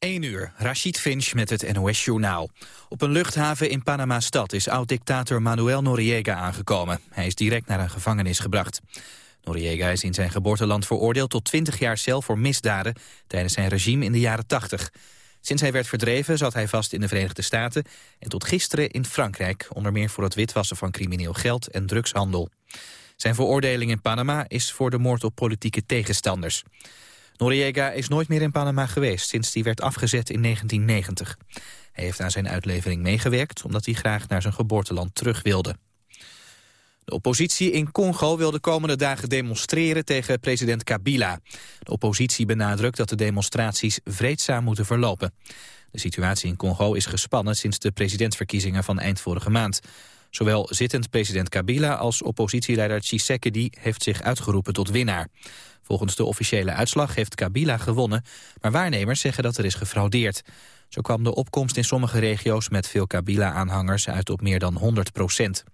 1 uur, Rashid Finch met het NOS-journaal. Op een luchthaven in Panama-stad is oud-dictator Manuel Noriega aangekomen. Hij is direct naar een gevangenis gebracht. Noriega is in zijn geboorteland veroordeeld tot 20 jaar cel voor misdaden... tijdens zijn regime in de jaren 80. Sinds hij werd verdreven zat hij vast in de Verenigde Staten... en tot gisteren in Frankrijk, onder meer voor het witwassen van crimineel geld en drugshandel. Zijn veroordeling in Panama is voor de moord op politieke tegenstanders. Noriega is nooit meer in Panama geweest sinds hij werd afgezet in 1990. Hij heeft aan zijn uitlevering meegewerkt omdat hij graag naar zijn geboorteland terug wilde. De oppositie in Congo wil de komende dagen demonstreren tegen president Kabila. De oppositie benadrukt dat de demonstraties vreedzaam moeten verlopen. De situatie in Congo is gespannen sinds de presidentsverkiezingen van eind vorige maand. Zowel zittend president Kabila als oppositieleider Tshisekedi heeft zich uitgeroepen tot winnaar. Volgens de officiële uitslag heeft Kabila gewonnen, maar waarnemers zeggen dat er is gefraudeerd. Zo kwam de opkomst in sommige regio's met veel Kabila-aanhangers uit op meer dan 100 procent.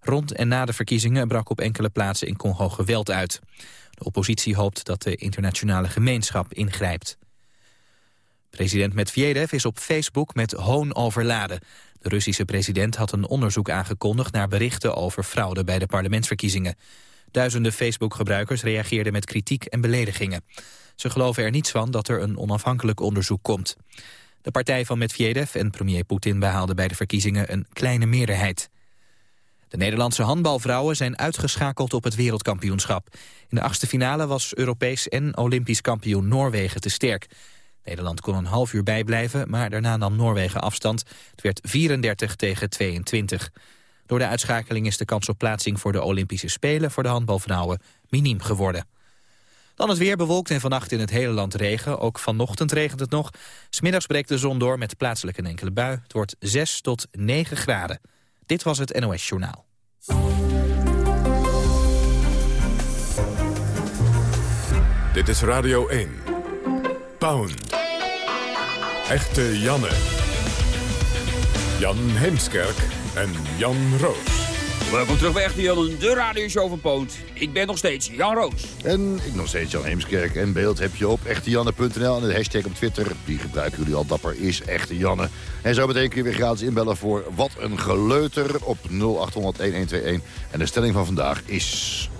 Rond en na de verkiezingen brak op enkele plaatsen in Congo geweld uit. De oppositie hoopt dat de internationale gemeenschap ingrijpt. President Medvedev is op Facebook met hoon overladen. De Russische president had een onderzoek aangekondigd naar berichten over fraude bij de parlementsverkiezingen. Duizenden Facebook-gebruikers reageerden met kritiek en beledigingen. Ze geloven er niets van dat er een onafhankelijk onderzoek komt. De partij van Medvedev en premier Poetin behaalden bij de verkiezingen een kleine meerderheid. De Nederlandse handbalvrouwen zijn uitgeschakeld op het wereldkampioenschap. In de achtste finale was Europees en Olympisch kampioen Noorwegen te sterk. Nederland kon een half uur bijblijven, maar daarna nam Noorwegen afstand. Het werd 34 tegen 22. Door de uitschakeling is de kans op plaatsing voor de Olympische Spelen voor de handbalvrouwen miniem geworden. Dan het weer bewolkt en vannacht in het hele land regen. Ook vanochtend regent het nog. Smiddags breekt de zon door met plaatselijk een enkele bui. Het wordt 6 tot 9 graden. Dit was het NOS Journaal. Dit is Radio 1. Pound. Echte Janne. Jan Heemskerk en Jan Roos. Welkom terug bij Echte Jan, de radioshow van Poont. Ik ben nog steeds Jan Roos. En ik nog steeds Jan Heemskerk. En beeld heb je op echtejanne.nl. En de hashtag op Twitter, die gebruiken jullie al dapper, is Echte Janne. En zo meteen kun je weer gratis inbellen voor Wat een Geleuter op 0800-1121. En de stelling van vandaag is...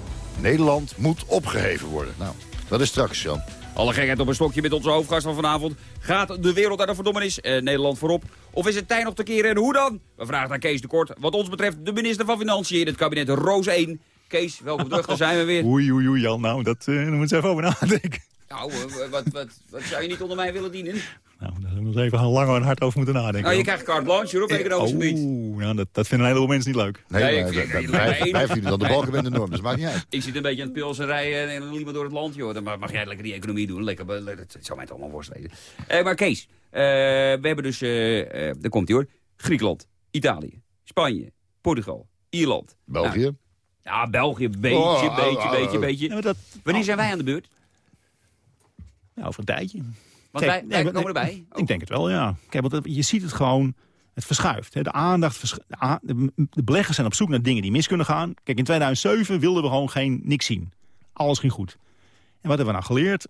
Nederland moet opgeheven worden. Nou, dat is straks, Jan. Alle gekheid op een stokje met onze hoofdgast van vanavond. Gaat de wereld naar de verdommenis? Eh, Nederland voorop. Of is het tijd nog te keren en hoe dan? We vragen aan Kees de Kort. Wat ons betreft de minister van Financiën in het kabinet Roos 1. Kees, welkom terug, daar zijn we weer. Oei, oei, oei, Jan. Nou, dat, uh, daar moet je even over nadenken. Nou, uh, wat, wat, wat zou je niet onder mij willen dienen? Nou, daar zullen we nog even lang en hard over moeten nadenken. Nou, je krijgt carte blanche op economisch gebied. Nou, dat, dat vinden een heleboel mensen niet leuk. Nee, ik vind- dat- wij vinden dat de balken de norm, dus dat maakt niet uit. Ik zit een beetje aan het pilsen rijden en liever door het land, joh. Dan mag jij lekker die economie doen. Lekker, dat zou mij toch allemaal worst wezen. Eh, maar Kees, eh, we hebben dus, eh eh daar komt hij hoor, Griekenland, Italië, Spanje, Portugal, Ierland. België. Nou, ja, België, beetje, Oh, oh, beetje, oh, beetje, oh. beetje. Ja, maar dat, Wanneer zijn wij aan de beurt? nou, over een tijdje. Want Kijk, wij, wij nee, komen erbij. Ik denk het wel, ja. Kijk, want je ziet het gewoon, het verschuift. Hè. De aandacht, vers- de, beleggers zijn op zoek naar dingen die mis kunnen gaan. Kijk, in 2007 wilden we gewoon geen niks zien. Alles ging goed. En wat hebben we nou geleerd?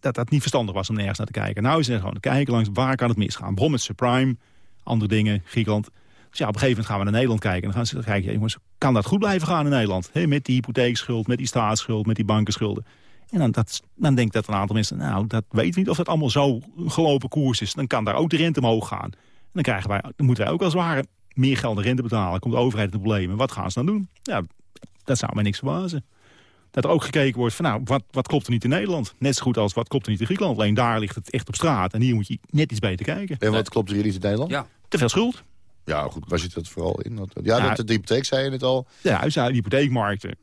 Dat dat niet verstandig was om nergens naar te kijken. Nou is het gewoon te kijken langs waar kan het misgaan. Begon met subprime, andere dingen, Griekenland. Dus ja, op een gegeven moment gaan we naar Nederland kijken. En dan gaan ze kijken, jongens, kan dat goed blijven gaan in Nederland? Met die hypotheekschuld, met die staatsschuld, met die bankenschulden. En dan, dat, dan denkt dat een aantal mensen, nou, dat weten we niet of dat allemaal zo gelopen koers is. Dan kan daar ook de rente omhoog gaan. En dan, krijgen wij, dan moeten wij ook als het ware meer geld en rente betalen. Komt de overheid in de problemen. Wat gaan ze dan doen? Ja, dat zou mij niks verbazen. Dat er ook gekeken wordt van, nou, wat, wat klopt er niet in Nederland? Net zo goed als wat klopt er niet in Griekenland. Alleen daar ligt het echt op straat. En hier moet je net iets beter kijken. En wat klopt er hier niet in Nederland? Ja. Te veel schuld. Ja, goed, waar zit dat vooral in? Dat- Ja, Ja. dat, de hypotheek zei je het al. De huishouden, hypotheekmarkten.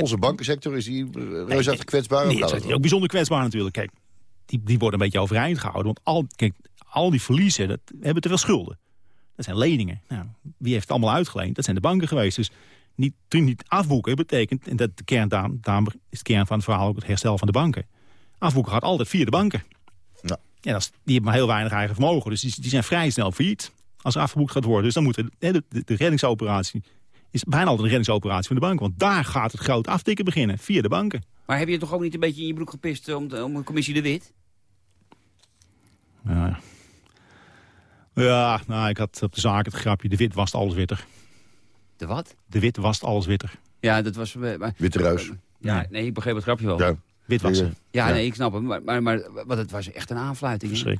Onze bankensector, is die eh, reusachtig kwetsbaar? Nee, het is het ook bijzonder kwetsbaar natuurlijk. Kijk, die, die worden een beetje overeind gehouden. Want al, kijk, al die verliezen dat, hebben te veel schulden. Dat zijn leningen. Nou, wie heeft het allemaal uitgeleend? Dat zijn de banken geweest. Dus niet, niet afboeken betekent, en dat de kern, daarom, daarom is de kern van het verhaal ook het herstel van de banken. Afboeken gaat altijd via de banken. Ja. Ja, die hebben maar heel weinig eigen vermogen. Dus die, die zijn vrij snel failliet als er afgeboekt gaat worden. Dus dan moet de, de, de reddingsoperatie is bijna altijd een reddingsoperatie van de bank. Want daar gaat het groot aftikken beginnen, via de banken. Maar heb je toch ook niet een beetje in je broek gepist om, de- om de commissie de Wit? Ja, Ja, nou, ik had op de zaak het grapje, de wit wast alles witter. De wat? De wit wast alles witter. Ja, dat was... eh, Maar, Witte ruis. ja, nee, ik begreep het grapje wel. Ja. Wit wassen. Ja, Ja. nee, ik snap hem. Maar, maar, maar want het was echt een aanfluiting. hè?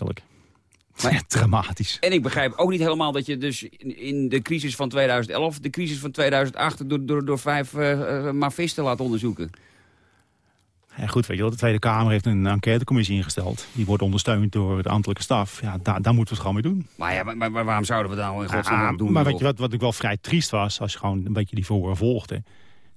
Maar- Ja, dramatisch. En ik begrijp ook niet helemaal dat je dus in, in de crisis van 2011... de crisis van 2008 door, door, door vijf eh, eh, mafisten laat onderzoeken. Ja, goed, weet je wel, de Tweede Kamer heeft een enquêtecommissie ingesteld. Die wordt ondersteund door de ambtelijke staf. Ja, daar, daar moeten we het gewoon mee doen. Maar ja, maar, maar- waarom zouden we dat nou in godsnaam Ah, doen? maar weet je wat, wat ik wel vrij triest was, als je gewoon een beetje die voorhoor volgde.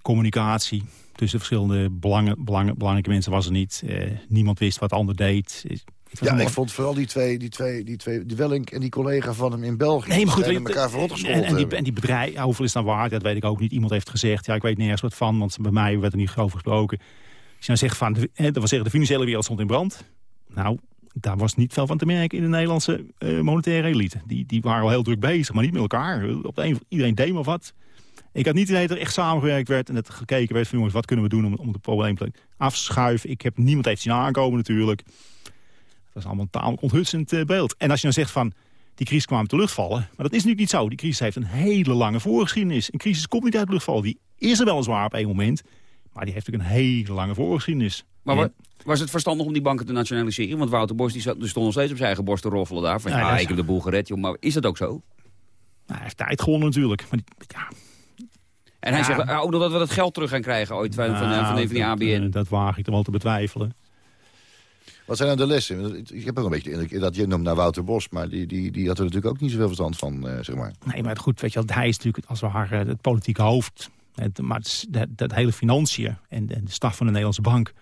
Communicatie tussen verschillende belangen, belangen, belangrijke mensen was er niet. Eh, niemand wist wat de ander deed. Ja, ik vond vooral die twee, die twee, die twee, die Wellink en die collega van hem in België. Nee, maar goed, je, elkaar verrot en, en, die, en die bedrijf, ja, hoeveel is nou waard? Dat weet ik ook niet. Iemand heeft gezegd, ja, ik weet nergens wat van, want bij mij werd er niet over gesproken. Als je nou zegt van, de, hè, dat wil zeggen, de financiële wereld stond in brand. Nou, daar was niet veel van te merken in de Nederlandse eh, monetaire elite. Die, die waren al heel druk bezig, maar niet met elkaar. Op de een, iedereen deed maar wat. Ik had niet het idee dat er echt samengewerkt werd en dat gekeken werd van jongens, wat kunnen we doen om, om het probleem te afschuiven. Ik heb niemand heeft zien aankomen natuurlijk. Het was allemaal een tamelijk onthutsend eh, beeld. En als je dan zegt van, die crisis kwam uit de lucht vallen. Maar dat is natuurlijk niet zo. Die crisis heeft een hele lange voorgeschiedenis. Een crisis komt niet uit de lucht vallen. Die is er weliswaar op één moment. Maar die heeft natuurlijk een hele lange voorgeschiedenis. Maar was het verstandig om die banken te nationaliseren? Want Wouter Bos die zat, die stond nog steeds op zijn eigen borst te roffelen daar. Van, Ja, ja, dat is- ik heb de boel gered, joh. Maar is dat ook zo? nou, hij heeft tijd gewonnen natuurlijk. Maar die, ja, En hij zegt ook nog dat we dat geld terug gaan krijgen ooit van, van, eh, van, nou, een van die dat, ABN. eh, dat waag ik er wel te betwijfelen. Wat zijn nou de lessen? Ik heb ook een beetje de indruk dat je noemt naar Wouter Bos... maar die, die, die had er natuurlijk ook niet zoveel verstand van, eh, zeg maar. Nee, maar goed, weet je hij is natuurlijk als het ware het politieke hoofd. Het, maar dat, dat hele financiën en, en de staf van de Nederlandse bank.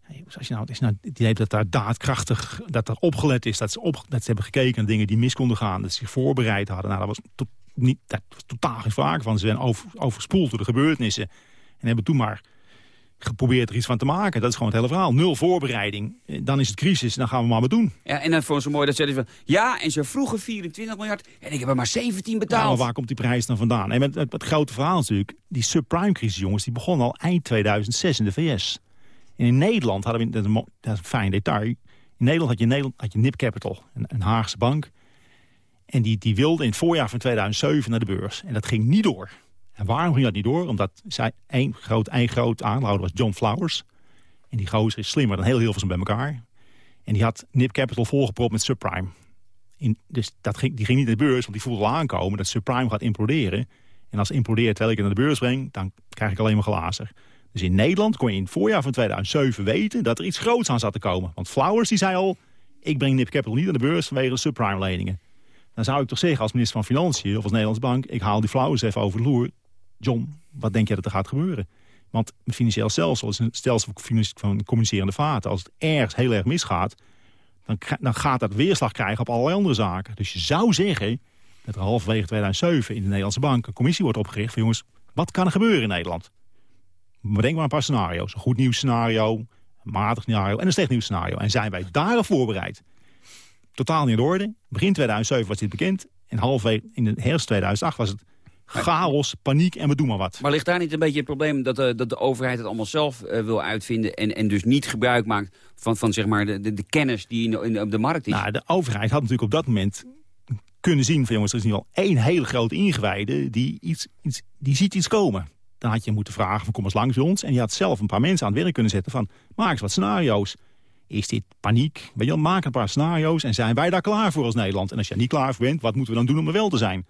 Hey, Als je nou, het is nou het idee dat daar daadkrachtig, dat er opgelet is, dat ze, op, dat ze hebben gekeken naar dingen die mis konden gaan, dat ze zich voorbereid hadden. Nou, dat was, to, niet, dat was totaal geen van. Ze zijn over, overspoeld door de gebeurtenissen en hebben toen maar geprobeerd er iets van te maken. Dat is gewoon het hele verhaal. Nul voorbereiding. Eh, Dan is het crisis, dan gaan we maar wat doen. Ja, en dan vond zo mooi dat ze van... Ja, en ze vroegen 24 miljard en ik heb er maar 17 Ja, betaald. maar waar komt die prijs dan vandaan? En het, het, het grote verhaal is natuurlijk... die subprime-crisis, jongens, die begon al eind 2006 in de VS. En in Nederland hadden we... Dat is een, dat is een fijn detail. In Nederland had je, Nederland, had je Nip Capital, een, een Haagse bank. En die, die wilde in het voorjaar van 2007 naar de beurs. En dat ging niet door. En waarom ging dat niet door? Omdat zij één groot, één groot aanhouder was John Flowers. En die gozer is slimmer dan heel Hilversum bij elkaar. En die had Nip Capital volgepropt met subprime. Dus dat ging, die ging niet naar de beurs, want die voelde al aankomen dat subprime gaat imploderen. En als implodeert terwijl ik het naar de beurs breng, dan krijg ik alleen maar glazen. Dus in Nederland kon je in het voorjaar van 2007 weten dat er iets groots aan zat te komen. Want Flowers die zei al, ik breng Nip Capital niet naar de beurs vanwege de subprime leningen. Dan zou ik toch zeggen als minister van Financiën of als Nederlands Bank, ik haal die Flowers even over de loer. John, wat denk jij dat er gaat gebeuren? Want een financieel stelsel is een stelsel van communicerende vaten. Als het ergens heel erg misgaat, dan, dan gaat dat weerslag krijgen op allerlei andere zaken. Dus je zou zeggen dat er halverwege 2007 in de Nederlandse bank een commissie wordt opgericht... van jongens, wat kan er gebeuren in Nederland? Bedenk maar een paar scenario's. Een goed nieuws scenario, een matig scenario en een slecht nieuws scenario. En zijn wij daarop voorbereid? Totaal niet in orde. Begin 2007 was dit bekend. En halverwege in de herfst 2008 was het chaos, paniek en we doen maar wat. Maar ligt daar niet een beetje het probleem dat de, dat de overheid het allemaal zelf eh, wil uitvinden... En, en dus niet gebruik maakt van, van zeg maar de, de, de kennis die in op de markt is? Nou, de overheid had natuurlijk op dat moment kunnen zien van jongens, er is nu al één hele grote ingewijde die, iets, iets, die ziet iets komen. Dan had je moeten vragen van kom eens langs bij ons. En je had zelf een paar mensen aan het werk kunnen zetten van maak eens wat scenario's. Is dit paniek? Weet je maak een paar scenario's en zijn wij daar klaar voor als Nederland? En als je er niet klaar voor bent, wat moeten we dan doen om er wel te zijn?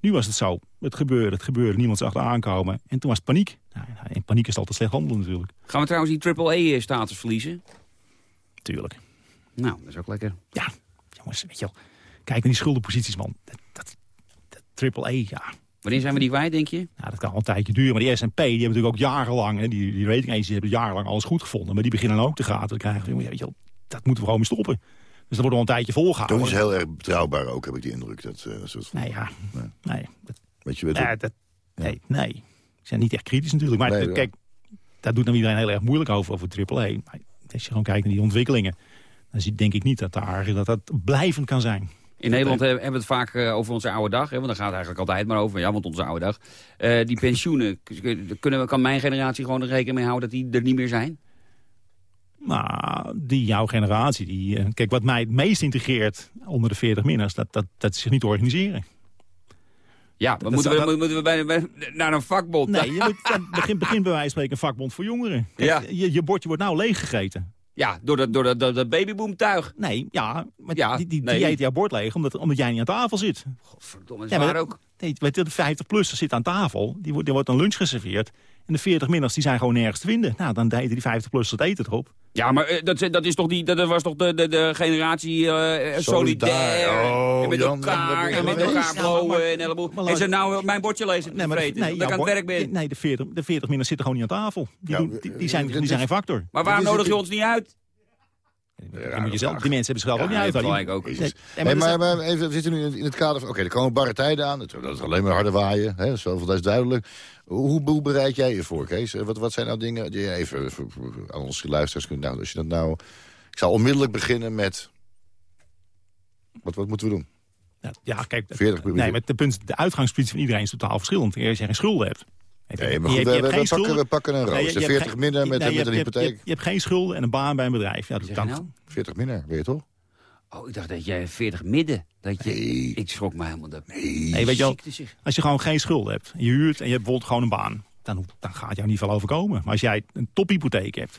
Nu was het zo. Het gebeurde, het gebeurde, niemand zag het aankomen. En toen was het paniek. Nou, en paniek is altijd slecht handelen natuurlijk. Gaan we trouwens die AAA-status verliezen? Tuurlijk. Nou, dat is ook lekker. Ja, jongens, weet je wel. Kijk naar die schuldenposities, man. Dat, dat, dat triple E, ja. Wanneer zijn we die kwijt, denk je? Nou, dat kan wel een tijdje duren. Maar die S&P, die hebben natuurlijk ook jarenlang... Hè, die, die rating agencies hebben jarenlang alles goed gevonden. Maar die beginnen dan ook te gaten te krijgen. Ja, weet je wel, dat moeten we gewoon mee stoppen. Dus dat wordt wel een tijdje volgehouden. Toen is heel erg betrouwbaar ook, heb ik die indruk. Dat, eh, dat soort van, Nee, ja. Nee. Nee, dat, Weet je, weet ja, dat, nee, nee. Ze zijn niet echt kritisch natuurlijk. Maar Nee, kijk, daar doet nou iedereen heel erg moeilijk over, over triple E. Maar als je gewoon kijkt naar die ontwikkelingen... dan zie, denk ik niet dat, daar, dat dat blijvend kan zijn. In Nederland hebben we het vaak eh, over onze oude dag. Hè, want daar gaat het eigenlijk altijd maar over. Ja, want onze oude dag. Eh, die pensioenen, kunnen we, kan mijn generatie gewoon er rekening mee houden dat die er niet meer zijn? Nou, die jouw generatie. Die, eh, kijk, wat mij het meest integreert onder de 40 minners... dat, dat, dat is zich niet organiseren. Ja, maar dat moeten, we, moeten we bij, bij- naar een vakbond? Nee, je moet, begin, begin bij wijze van spreken een vakbond voor jongeren. Kijk, Ja. je, je bordje wordt nou leeggegeten. Ja, door dat, door dat, babyboomtuig. Nee, ja, maar Ja, die, die, nee. die eet jouw bord leeg omdat, omdat jij niet aan tafel zit. Verdomme, dat Ja, is maar waar ook. Nee, weet je, de 50-plussers zit aan tafel. Die wordt, die wordt een lunch geserveerd. En de 40-minners die zijn gewoon nergens te vinden. Nou, dan eten die 50-plussers het eten erop. Ja, maar eh, dat, dat, is toch die, dat was toch de, de, de generatie eh solidair. Oh, en met Jan, elkaar, en met elkaar blowen en heleboel. En ze nou mijn bordje lezen Nee, maar, vreten, dat ik aan het werk ben. Nee, de 40, de 40-minners zitten gewoon niet aan tafel. Die, Ja, doen, die, die zijn, die zijn geen factor. Maar waarom nodig je ons niet uit? Die, moet je zelf, die mensen hebben zich zelf ook Ja, niet uit. gelijk ook. Nee, maar maar, dat maar even, we zitten nu in, het kader van... Oké, er komen barre tijden aan. Dat dat is alleen maar harde waaien. Hè, zoveel, dat is duidelijk. Hoe, hoe bereid jij je voor, Kees? Eh, Wat, wat zijn nou dingen die je even voor- voor- aan onze luisteraars kunt... Nou, als je dat nou... Ik zou onmiddellijk beginnen met... Wat, wat moeten we doen? Ja, ja, kijk, 40 nee, maar de, punt, de uitgangspositie van iedereen is totaal verschillend. Als je geen schulden hebt. Nee, maar Je- goed, je we, hebt we, pakken, we pakken een Nee, roos. je- de je hebt 40 geen- minder met, nee, met je een je hypotheek. Je hebt geen schulden en een baan bij een bedrijf. Ja, dat je dan, nou? 40 minder, weet je toch? Oh, ik dacht dat jij 40 midden. Dat je, Nee. Ik schrok me helemaal de Nee, weet je wel, als je gewoon geen schulden hebt, je huurt en je hebt bijvoorbeeld gewoon een baan, dan, dan gaat jou niet veel overkomen. Maar als jij een tophypotheek hebt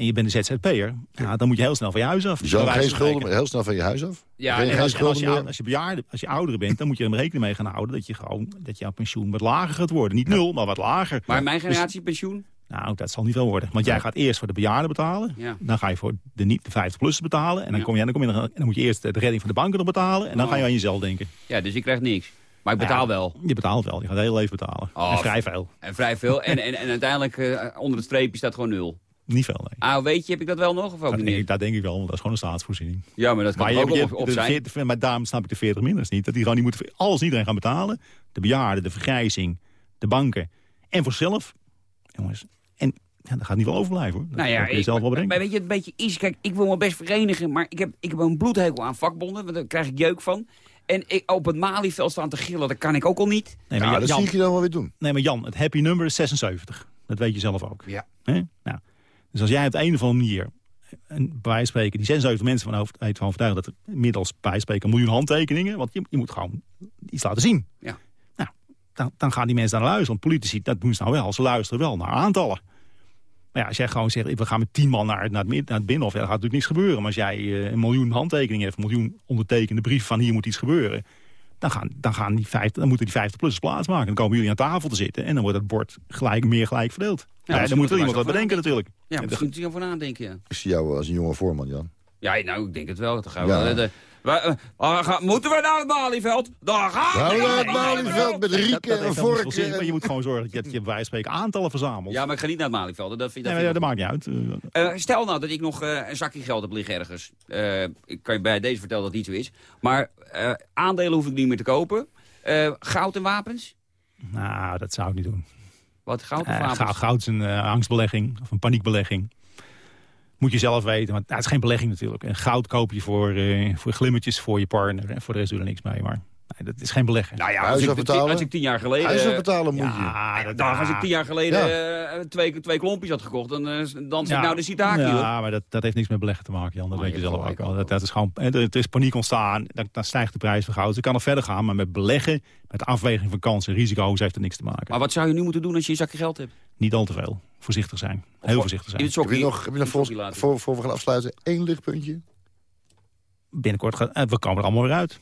en je bent een ZZP'er, ja, dan moet je heel snel van je huis af. Je zou geen schulden, heel snel van je huis af? Ja, geen, en En geen als, en als, schulden je, meer? als je bejaarde, als je ouder bent, dan moet je er rekening mee gaan houden dat je gewoon dat jouw pensioen wat lager gaat worden. Niet nul, maar wat lager. Maar mijn Dus- generatie pensioen? nou, dat zal niet veel worden. Want jij gaat eerst voor de bejaarden betalen. Ja. Dan ga je voor de, niet- de 50-plussers betalen. En dan, Ja. kom je, dan, kom je, dan moet je eerst de redding van de banken nog betalen. En dan ga je Oh. aan jezelf denken. Ja, dus ik krijg niks. Maar ik betaal Ja, wel. Je betaalt wel. Je gaat heel leven betalen. Oh, en vrij veel. En vrij veel. en, en, en uiteindelijk eh, onder het streepje staat gewoon nul. Niet veel, nee. Ah, weet je, heb ik dat wel nog of ook Dat denk, ik, niet? dat denk ik wel, want dat is gewoon een staatsvoorziening. Ja, maar dat kan Maar, je, ook je, op, op zijn. 40 maar daarom snap ik de 40 minders niet. Dat die gewoon niet moeten alles en iedereen gaan betalen. De bejaarden, de vergrijzing, de banken. En voor zelf. Jongens. En ja, daar gaat niet wel overblijven hoor. Dat Nou ja, kun je ik, zelf wel maar, bedenken. maar weet je, het een beetje is, kijk, ik wil me best verenigen, maar ik heb, ik heb een bloedhekel aan vakbonden, want daar krijg ik jeuk van. En ik, op het Malieveld staan te gillen, dat kan ik ook al niet. Nee, maar Nou, Jan- dat zie ik je dan wel weer doen. nee, maar Jan, het happy number is 76. Dat weet je zelf ook. Ja. Hè? Nou, dus als jij op een of andere manier... En bij spreken, die 76 mensen van over, van overtuigen... dat er inmiddels bij spreken een miljoen handtekeningen... want je, je moet gewoon iets laten zien. Ja. Nou, dan, dan gaan die mensen naar luisteren. Want politici, dat doen ze nou wel. Ze luisteren wel naar aantallen. Maar ja, als jij gewoon zegt, we gaan met tien man naar, naar, het, naar het binnenhof... Ja, dan gaat natuurlijk niks gebeuren. Maar als jij eh, een miljoen handtekeningen hebt... een miljoen ondertekende brief van hier moet iets gebeuren... dan, gaan, dan, gaan die 50, dan moeten die 50-plussers plaatsmaken. Dan komen jullie aan tafel te zitten... en dan wordt het bord gelijk, meer gelijk verdeeld. Ja, dan moet moeten er we iemand wat bedenken natuurlijk. Ja, misschien moet je erover nadenken, ja. Ik zie jou als een jonge voorman, Jan. Ja, nou, ik denk het wel. Dan gaan we, Ja. eh, de- we- eh, ga- moeten we naar het Malieveld? Dan gaan we naar het Malieveld met Dat, Rieke dat en heeft helemaal niet veel zin, Vork. maar je moet gewoon zorgen dat je, dat je bij wijze van spreken aantallen verzamelt. Ja, maar ik ga niet naar het Malieveld. Dat vind, nee, dat dat maakt niet uit. Eh, Eh, stel nou dat ik nog eh, een zakje geld heb liggen ergens. Eh, ik kan je bij deze vertellen dat het niet zo is. Maar eh, aandelen hoef ik niet meer te kopen. Eh, goud en wapens? nou, dat zou ik niet doen. Wat goud of Eh, wapens? goud, goud is een eh, angstbelegging of een paniekbelegging. Moet je zelf weten, want nou, het is geen belegging natuurlijk. En goud koop je voor, eh, voor glimmetjes voor je partner. En voor de rest doe je er niks mee. Maar nee, dat is geen belegging. Nou ja, Huis als ik, afbetalen? als ik tien jaar geleden... Huis betalen moet je. ja, dat, nou, als ik tien jaar geleden Ja. eh, twee, twee klompjes had gekocht, dan, eh, dan zit Ja. nou de hoor. Ja, maar dat, dat heeft niks met beleggen te maken, Jan. Dat Oh, weet je je zelf ook ook Dat, dat is gewoon, er is paniek ontstaan, dan, dan stijgt de prijs van goud. Dus kan nog verder gaan, maar met beleggen, met afweging van kansen en risico's heeft het niks te maken. Maar wat zou je nu moeten doen als je een zakje geld hebt? Niet al te veel. Voorzichtig zijn. Heel Of- voorzichtig zijn. Heb je nog, heb je nog voor, voor, voor we gaan afsluiten één lichtpuntje? Binnenkort gaat, eh, we komen er allemaal weer uit.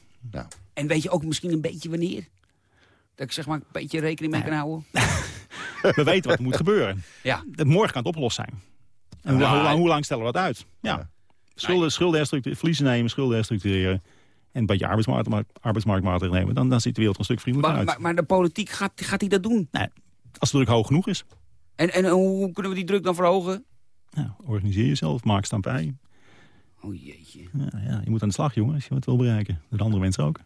En weet je ook misschien een beetje wanneer? Dat ik zeg maar een beetje rekening mee kan houden? We weten wat er moet gebeuren. Ja. Dat morgen kan het opgelost zijn. En hoe, lang, hoe lang stellen we dat uit? Ja. Ja. Schulden, schulden verliezen nemen, schulden herstructureren. En een beetje arbeidsmarkt, arbeidsmarktmaatregelen nemen. Dan, dan ziet de wereld er een stuk vriendelijker Maar, uit. maar, maar de politiek, gaat, gaat die dat doen? Als de druk hoog genoeg is, En, en hoe kunnen we die druk dan verhogen? ja, organiseer jezelf, maak stampij. Oh jeetje. Ja, ja, je moet aan de slag, jongen, als je wat wil bereiken. Dat andere mensen ook.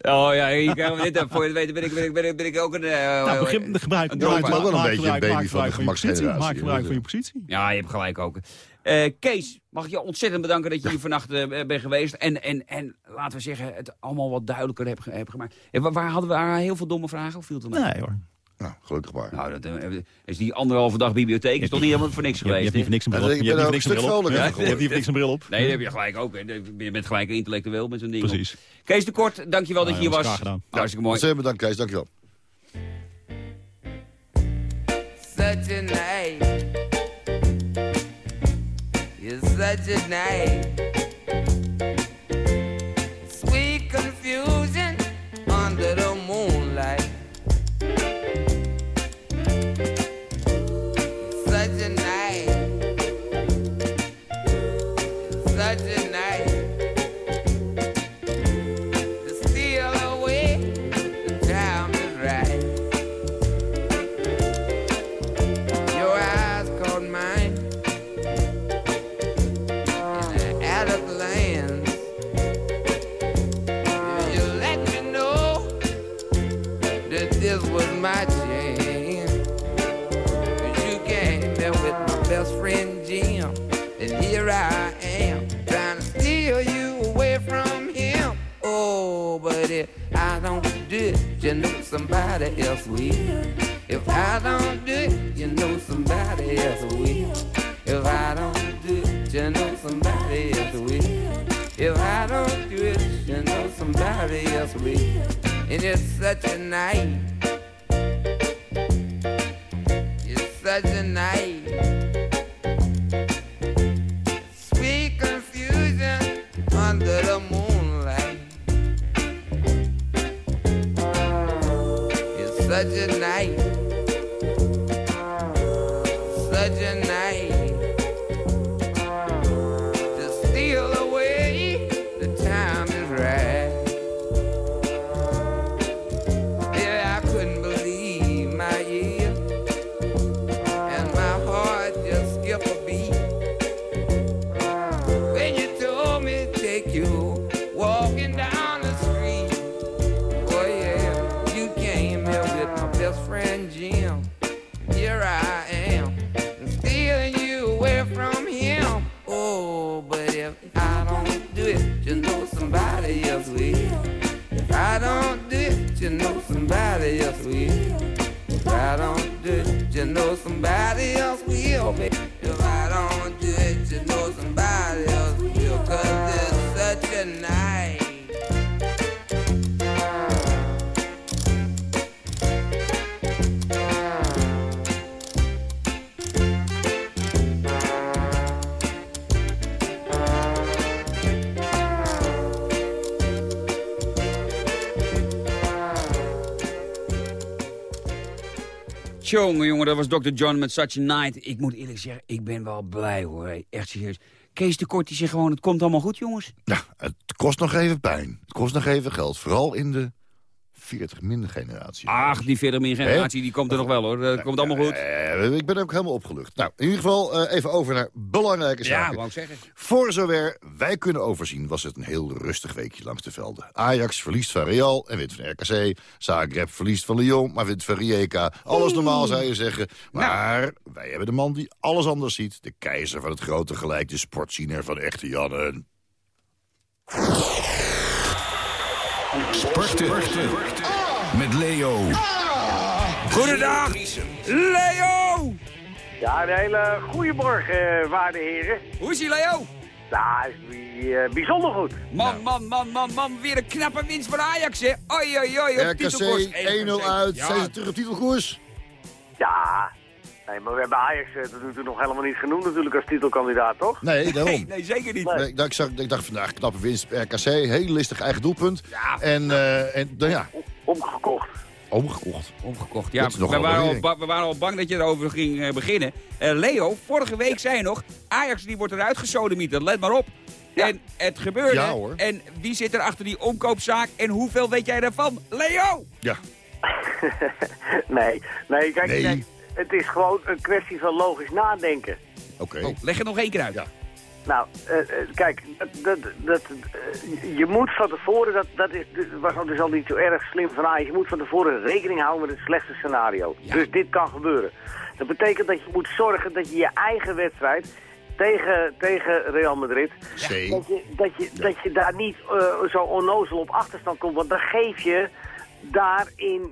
Oh ja, hier krijgen we dit. Voor je weten ben ik, ben ik, ben ik, ben ik ook een... eh, nou, begin, de gebruik, een maar wel een maak beetje gebruik- een baby maak van de gemaksgeneratie. Maak gebruik van je positie. Ja, je hebt gelijk ook. Eh, Kees, mag ik je ontzettend bedanken dat je hier vannacht eh, bent geweest. En, en, en laten we zeggen, het allemaal wat duidelijker hebt, hebt gemaakt. Eh, wa- waar hadden we heel veel domme vragen? Of viel het er mee? Nee hoor. Nou, gelukkig maar. Nou, dat eh, is die anderhalve dag bibliotheek is toch niet helemaal voor niks geweest. hebt niet voor hè? niks een bril Ja, op. ik Je ben hebt ook niet voor niks een bril op. Je hebt niet voor niks een bril op. Nee, dat heb je gelijk ook. Je bent gelijk een intellectueel met zo'n ding. op. Precies. Kees de Kort, dankjewel dat Nou, je hier was. graag gedaan. Hartstikke mooi. Ontzettend bedankt, Kees. Dankjewel. such a night. You're such a night. Somebody else will. If I don't do it, you know somebody else will. If I don't do it, you know somebody else will. If I don't do it, you know somebody else will. And it's such a night. It's such a night. You know somebody else will. If I don't do it, you know somebody else will. baby. If I don't do it, you know somebody else will. Cause it's such a night. Dat was Dr. John met Such a Night. Ik moet eerlijk zeggen, ik ben wel blij hoor. Echt serieus. Kees de Kort die zegt gewoon, het komt allemaal goed jongens. Ja, het kost nog even pijn. Het kost nog even geld. Vooral in de 40 minder generatie. Ach, die verder min generatie, die komt er nog wel hoor. Dat komt allemaal goed. Eh, ik ben ook helemaal opgelucht. Nou, in ieder geval eh, even over naar belangrijke Ja, zaken. wou ik zeggen. Voor zover wij kunnen overzien was het een heel rustig weekje langs de velden. Ajax verliest van Real en wint van RKC. Zagreb verliest van Lyon, maar wint van Rijeka. Alles normaal zou je zeggen. Maar wij hebben de man die alles anders ziet. De keizer van het grote gelijk, de sportziener van echte Jannen. Sporten. Met Leo. Goedendag, Leo! Ja, een hele goede morgen, eh, waarde heren. Hoe is ie, Leo? Ja, is eh, bijzonder goed. Man, man, man, man, man, weer een knappe winst van Ajax, hè? Oei, oei, op RKC titelkoers. 1-0 uit. Ja. Zijn ze terug op titelkoers? Ja, nee, maar we hebben Ajax eh, toe nog helemaal niet genoemd natuurlijk als titelkandidaat, toch? Nee, Nee, daarom. nee, zeker niet. Nee, ik, dacht, ik, dacht vandaag knappe winst op RKC. Heel listig eigen doelpunt. Ja. En, eh, en nou ja, Omgekocht. omgekocht. Omgekocht, ja. We waren, al ba- we waren al bang dat je erover ging eh, beginnen. Eh, Leo, vorige week zei je nog, Ajax die wordt eruit gesodemieterd, let maar op. Ja. En het gebeurde. Ja, hoor. En wie zit er achter die omkoopzaak en hoeveel weet jij daarvan? Leo! Ja. nee, nee, kijk, Nee. kijk, het is gewoon een kwestie van logisch nadenken. Oké. Oh, leg het nog één keer uit. Ja. Nou, eh, eh, kijk, dat, dat, eh, je moet van tevoren, dat, dat is, was dus al niet zo erg slim van Ajax, je moet van tevoren rekening houden met het slechtste scenario. Ja. Dus dit kan gebeuren. Dat betekent dat je moet zorgen dat je je eigen wedstrijd tegen, tegen Real Madrid, dat je, dat je, dat je daar niet zo onnozel op achterstand komt, want dan geef je daar in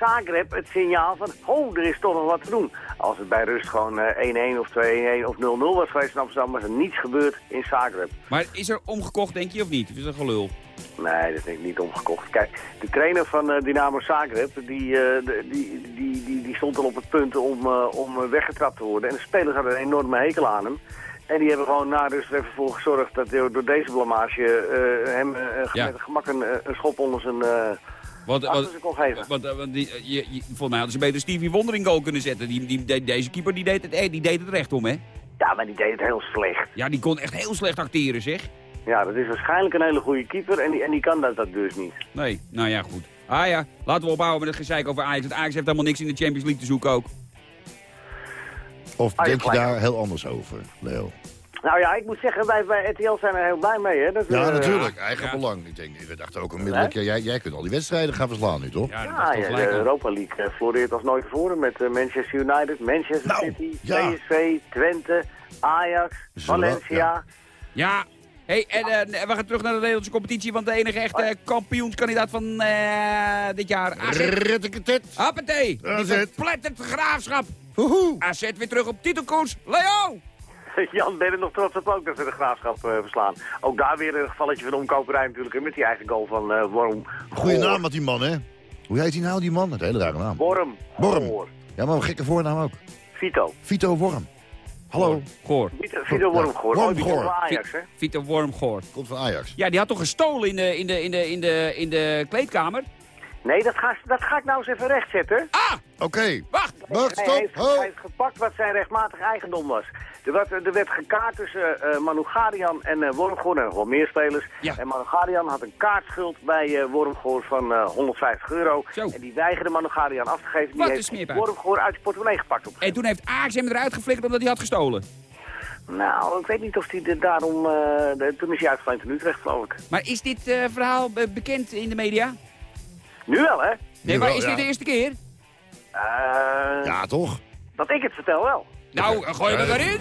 Zagreb het signaal van, oh, er is toch nog wat te doen. Als het bij rust gewoon eh, 1-1 of 2-1 of 0-0 was geweest in Amsterdam, was er niets gebeurd in Zagreb. Maar is er omgekocht, denk je, of niet? Of is dat gelul? Nee, dat denk ik niet omgekocht. Kijk, de trainer van eh, Dynamo Zagreb, die, eh, die, die, die, die stond al op het punt om, eh, om eh, weggetrapt te worden. En de spelers hadden een enorme hekel aan hem. En die hebben gewoon na rust even voor gezorgd dat door deze blamage eh, hem eh, Ja. met gemak een, eh, een schop onder zijn want, zijn kon geven. want, eh, die, eh, je, je- volgens mij hadden ze beter Stevie Wonder in goal kunnen zetten. Die, die, die- deze keeper die deed, het, eh, die deed het recht om, hè? Ja, maar die deed het heel slecht. Ja, die kon echt heel slecht acteren, zeg. Ja, dat is waarschijnlijk een hele goede keeper en die, en die kan dat, dat dus niet. Nee, nou ja, goed. Ah ja, laten we ophouden met het gezeik over Ajax. Want Ajax heeft helemaal niks in de Champions League te zoeken ook. Of Ah, denk je daar heel anders over, Leo? Nou ja, ik moet zeggen, wij bij RTL zijn er heel blij mee, hè. Dat, Ja, natuurlijk. Eigen Ja. belang. Ik denk, we dachten ook onmiddellijk, ja, jij, jij kunt al die wedstrijden gaan verslaan nu, toch? Ja, Ja, ja, de. Europa League eh, floreert als nooit tevoren met eh, Manchester United, Manchester Nou, City, ja. PSV, Twente, Ajax, Zullen Valencia. Ja, hey, en eh, we gaan terug naar de Nederlandse competitie. Want de enige echte eh, kampioenskandidaat van eh, dit jaar, AZ. Ritteketet. Hoppatee, die verplettert graafschap. Woehoe. AZ weer terug op titelkoers. Leo! Jan ben er nog trots op ook dat ze de graafschap eh, verslaan. Ook daar weer een gevalletje van omkoperij natuurlijk. Met die eigen goal van eh Worm. Goeie Goor. naam had die man, hè? Hoe heet hij nou, die man? Het hele rare naam. Worm. Worm. Goor. Ja, maar een gekke voornaam ook. Vito. Vito Worm. Hallo. Goor. Vito, Vito Wormgoor. Worm Oh, Goor. van Ajax, hè? Vito Wormgoor. Komt van Ajax. Ja, die had toch gestolen in de, in de, in de, in de, in de kleedkamer? Nee, dat ga, dat ga ik nou eens even rechtzetten. Ah, Oké. wacht! Wacht, Hij stop. heeft, Ho. hij heeft gepakt wat zijn rechtmatig eigendom was. Er werd, er werd gekaart tussen eh Manu Garian en eh Wormgoor. En nog wel meer spelers. Ja. En Manu Garian had een kaartschuld bij eh Wormgoor van eh 150 euro. Zo. En die weigerde Manu Garian af te geven. Die Wat een heeft. Wormgoor uit zijn portemonnee gepakt. Op. En toen heeft Ajax hem eruit geflikkerd omdat hij had gestolen. Nou, ik weet niet of hij er daarom... eh, de- toen is hij uitgeleend in Utrecht, geloof ik. Maar is dit eh, verhaal be- bekend in de media? Nu wel, hè? Nee, maar is dit de eerste keer? Eh, Ja, toch? Dat ik het vertel wel. Nou, gooi hem Ja. erin!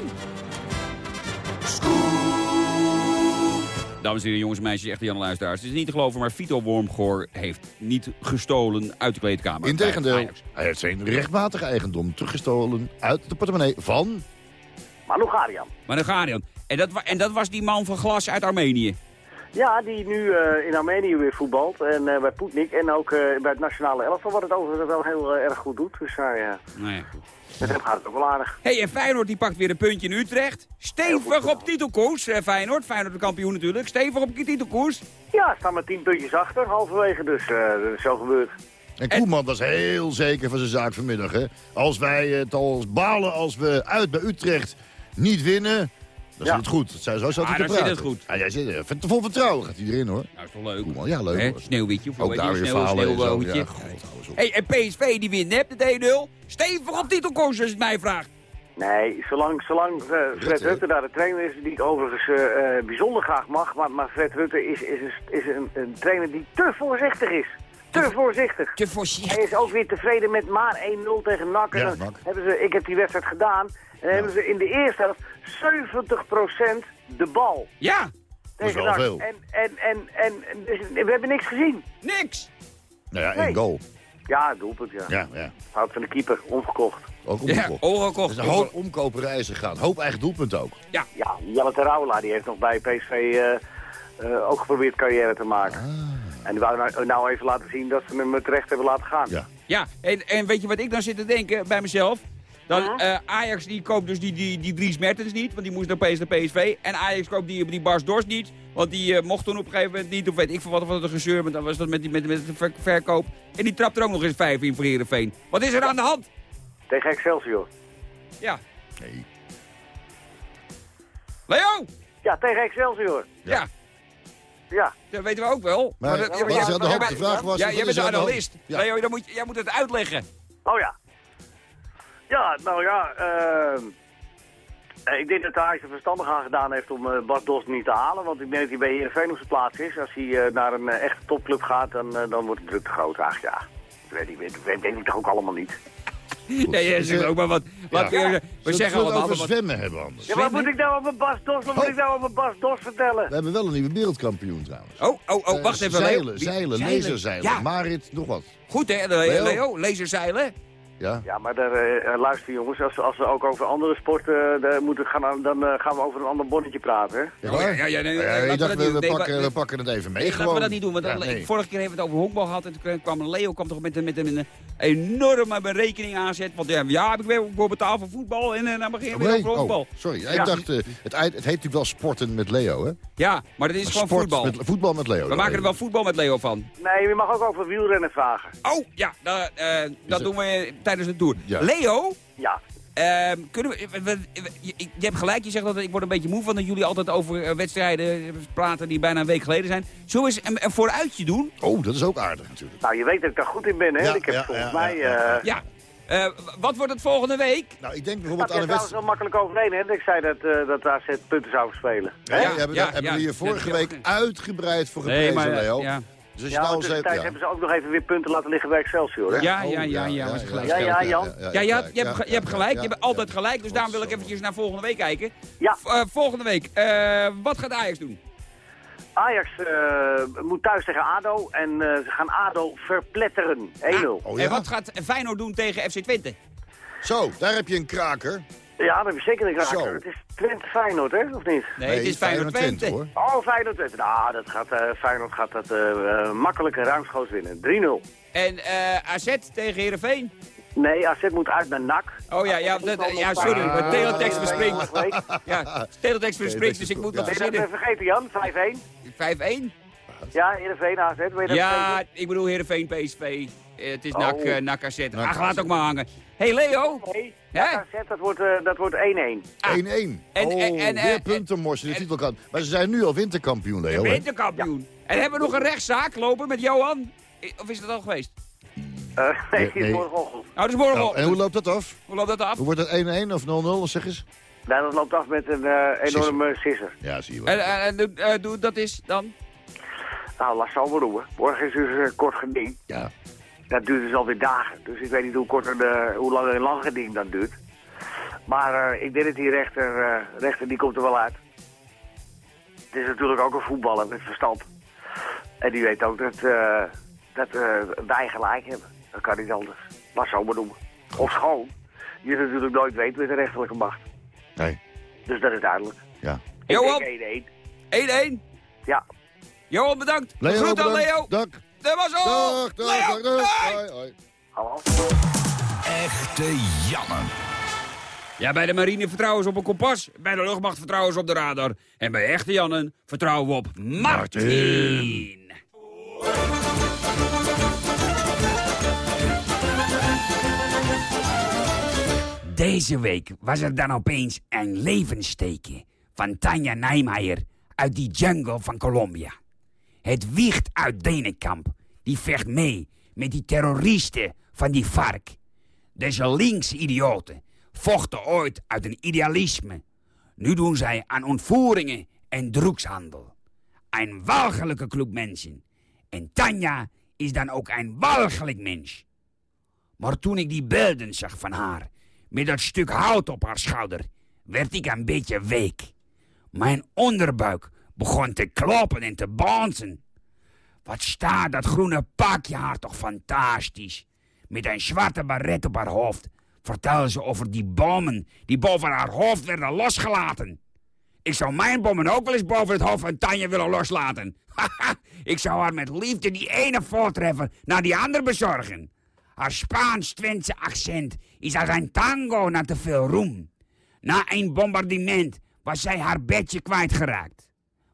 Dames en heren, jongens en meisjes, echte Jan luisteraars. Het is niet te geloven, maar Vito Wormgoor heeft niet gestolen uit de kleedkamer. Integendeel. Hij heeft zijn rechtmatige eigendom teruggestolen uit de portemonnee van... Manu Garian. Maar dan gaat hij dan. En dat, en dat was die man van glas uit Armenië. Ja, die nu eh, in Armenië weer voetbalt. En eh, bij Poetnik. En ook eh, bij het nationale elftal, wat het overigens wel heel erg goed doet. Dus nou ja, met hem gaat het ook wel aardig. hey, en Feyenoord die pakt weer een puntje in Utrecht. Stevig op titelkoers, eh, Feyenoord. Feyenoord de kampioen natuurlijk. Stevig op titelkoers. Ja, staan maar tien puntjes achter, halverwege. Dus eh, dat is zo gebeurd. En Koeman was heel zeker van zijn zaak vanmiddag, hè? Als wij het al balen als we uit bij Utrecht niet winnen... Dan Ja. zit het goed. Dat zei, zo zat Ah, hij te dan zit praten. het goed. Ja, jij zit er. Vol vertrouwen gaat hij erin, hoor. Nou, is toch leuk. Koeman, ja, leuk. Hè? hoor. Sneeuwwitje. Of Ook daar weer Sneeuw, verhalen zo. Ja, op. Hey, en PSV die wint net de 1-0. Stevig op titelkoers als het mij vraagt. Nee, zolang, zolang eh, Fred Rutte. Rutte daar de trainer is, die ik overigens eh, eh, bijzonder graag mag. Maar, maar Fred Rutte is, is, een, is een, een trainer die te voorzichtig is. Te voorzichtig. Te Hij voorzichtig. is ook weer tevreden met maar 1-0 tegen NAC. Ja. Hebben ze, ik heb die wedstrijd gedaan. En dan hebben ze in de eerste helft 70% de bal. Ja, Dat is tegen wel NAC. veel. En, en, en, en, en dus we hebben niks gezien. niks. Nou ja, één Nee. goal. Ja, doelpunt, ja. Ja, ja. Fout van de keeper, ongekocht. Ook Ja, omgekocht. Ongekocht. is een hoop omkoperij gegaan. Hoop eigen doelpunten ook. Ja, Jelle Terouwela, die heeft nog bij PSV eh, eh, ook geprobeerd carrière te maken. En die wou nou, nou even laten zien dat ze hem terecht hebben laten gaan. Ja. Ja, en, en weet je wat ik dan zit te denken bij mezelf? Dan, eh, Ajax die koopt dus die, die, die Dries Mertens niet, want die moest opeens naar PSV. En Ajax koopt die, die Bars Dorst niet, want die eh, mocht toen op een gegeven moment niet. Of weet ik veel wat, of wat een gezeur, maar dan was dat met, die, met, met de ver- verkoop. En die trapt er ook nog eens vijf in voor Heerenveen. Wat is er aan de hand? Tegen Excelsior. Ja. Nee. Leo! Ja, tegen Excelsior. Ja. Ja. Dat weten we ook wel. Maar dat- wat ja, is ja, aan de ja, vraag was... Ja, jij bent de de analist. Ja. Leo, dan moet, jij moet het uitleggen. Oh ja. Ja, nou ja. ehm, eh, ik denk dat Ajax er verstandig aan gedaan heeft om eh, Bas Dos niet te halen. Want ik denk dat hij bij Heerenveen op zijn plaats is. Als hij eh, naar een echte topclub gaat, dan, dan wordt de druk te groot. Ach ja, dat weet ik, weet, weet, weet ik toch ook allemaal niet. Nee, jij zegt ook maar wat. wat Ja. weer, we zeggen we het allemaal over wat. zwemmen hebben anders? Ja, wat moet ik nou over Bas Dos, wat moet ik nou over Bas Dos vertellen? We hebben wel een nieuwe wereldkampioen trouwens. Oh, oh, oh, wacht Eh, even. Zeilen, zeilen, laserzeilen. Ja, Marit, nog wat. goed hè, Le- Leo. Leo, laserzeilen. Ja? Ja, maar daar, eh, eh, luister jongens, als, als we ook over andere sporten eh, moeten gaan, dan eh, gaan we over een ander bonnetje praten, hè? Ja, ja, ja, nee, Ja, we dacht, dat we. Nee, pakken, we pakken het even mee Nee, gewoon. laten we dat niet doen, want Ja, dat- nee. vorige keer hebben we het over honkbal gehad. En toen kwam Leo kwam toch met, een- met, een- met een enorme berekening aanzet. Want ja, ja heb ik weer voor betaald voor voetbal en dan begin je weer over honkbal. Oh, sorry, ik Ja. dacht, het, het heet natuurlijk wel sporten met Leo, hè? Ja, maar het is gewoon Sport voetbal. Met, voetbal met Leo. We maken er wel voetbal met Leo van. Nee, je mag ook over wielrennen vragen. Oh, ja, dat, eh, dat doen we tijdens de tour. Ja. Leo, Ja. ehm, kunnen we, we- we- je, je hebt gelijk, je zegt dat ik word een beetje moe van dat jullie altijd over eh, wedstrijden praten die bijna een week geleden zijn. Zullen we eens een, een vooruitje doen? Oh, dat is ook aardig natuurlijk. Nou, je weet dat ik daar goed in ben, hè? Ja, ik heb ja, volgens ja, mij... ja, eh. Eh, wat wordt het volgende week? Nou, ik denk bijvoorbeeld is aan de trouwens wel wedstrijd... makkelijk overeen, hè? Ik zei dat, eh dat AZ punten zou. Ja, Hè? Ja, hebben, ja, daar hebben ja. we hier vorige Ja, week ja. uitgebreid voor geprezen, Leo. Ja, Dus als je Ja, nou ja. hebben ze ook nog even weer punten laten liggen bij Excelsior, hè? ja, Oh, ja, ja, ja, was gelijk. Ja, ja, Jan. Ja, je, hebt- je, hebt, ge- je hebt ja, gelijk. ja, je hebt ja. altijd gelijk. Dus daarom wil ik eventjes naar volgende week kijken. Ja. V- eh, volgende week. eh, wat gaat Ajax doen? Ajax eh, moet thuis tegen ADO en eh, ze gaan ADO verpletteren. 1-0. Oh En ja? wat gaat Feyenoord doen tegen FC Twente? Zo, daar heb je een kraker. Ja, dat heb je zeker een kraker. Zo. Het is Twente Feyenoord, hè? Of niet? Nee, het is Feyenoord Twente. hoor. Oh, Feyenoord Twente. Nou, dat gaat, eh, Feyenoord gaat dat eh eh, makkelijk en ruimschoots winnen. 3-0. En eh, AZ tegen Heerenveen? Nee, AZ moet uit naar NAC. Oh ja, ja, dat- ja sorry. Ah. Teletext verspringt. Ja, teletext verspringt, dus ik moet je dat verzinnen. even vergeten, Jan? 5-1. 5-1? Ja, Heerenveen AZ. Wil je dat Ja, vergeten? ik bedoel Heerenveen PSV. Eh, het is Oh. NAC, eh, NAC AZ. Ach, laat ook maar hangen. hey Leo. AZ, dat wordt, eh, dat wordt 1-1. 1-1. En- oh, en- en- weer en- puntenmors in de titelkant. Maar ze zijn nu al winterkampioen, Leo. Winterkampioen. En hebben we nog een rechtszaak lopen met Johan? Of is dat al geweest? Eh, nee, Nee, nee. morgenochtend. Nou, dat is morgen. Nou, en hoe loopt dat af? Hoe loopt dat af? Hoe wordt het 1-1 of 0-0, zeg eens? Nou, dat loopt af met een eh, enorme sisser. Ja, zie je wel. En, en, en doe- doe dat is dan? Nou, laat ze maar doen. Morgen is dus kort geding. Ja. Dat duurt dus alweer dagen. Dus ik weet niet hoe, korter de, hoe langer een lang geding dan duurt. Maar eh, ik denk dat die rechter, eh, rechter die komt er wel uit. Het is natuurlijk ook een voetballer met verstand. En die weet ook dat, eh, dat wij gelijk hebben. Dat kan niet anders. Laat zo maar noemen. Of schoon. Je natuurlijk nooit weet met de rechterlijke macht. Nee. Dus dat is duidelijk. Ja. Ik Johan? denk 1-1. 1-1. Ja. Johan, bedankt. Leo, Groet aan bedankt. Leo. Dag. Dat was al. Dag, dag, Leo, dag, dag. hoi. Hoi. Hallo. Echte Janne. Ja, bij de marine vertrouwen ze op een kompas. Bij de luchtmacht vertrouwen ze op de radar. En bij echte Jannen vertrouwen we op Martin. Deze week was er dan opeens een levensteken van Tanja Nijmeijer uit die jungle van Colombia. Het wiegt uit Denenkamp. Die vecht mee met die terroristen van die vark. Deze linkse idioten vochten ooit uit een idealisme. Nu doen zij aan ontvoeringen en drugshandel. Een walgelijke club mensen. En Tanja is dan ook een walgelijk mens. Maar toen ik die beelden zag van haar, met dat stuk hout op haar schouder, werd ik een beetje week. Mijn onderbuik begon te kloppen en te bonzen. Wat staat dat groene pakje haar toch fantastisch. Met een zwarte baret op haar hoofd vertelde ze over die bommen die boven haar hoofd werden losgelaten. Ik zou mijn bommen ook wel eens boven het hoofd van Tanja willen loslaten. Ik zou haar met liefde die ene voortreffer naar die ander bezorgen. Haar Spaans-Twentse accent is als een tango na te veel roem. Na een bombardement was zij haar bedje kwijtgeraakt.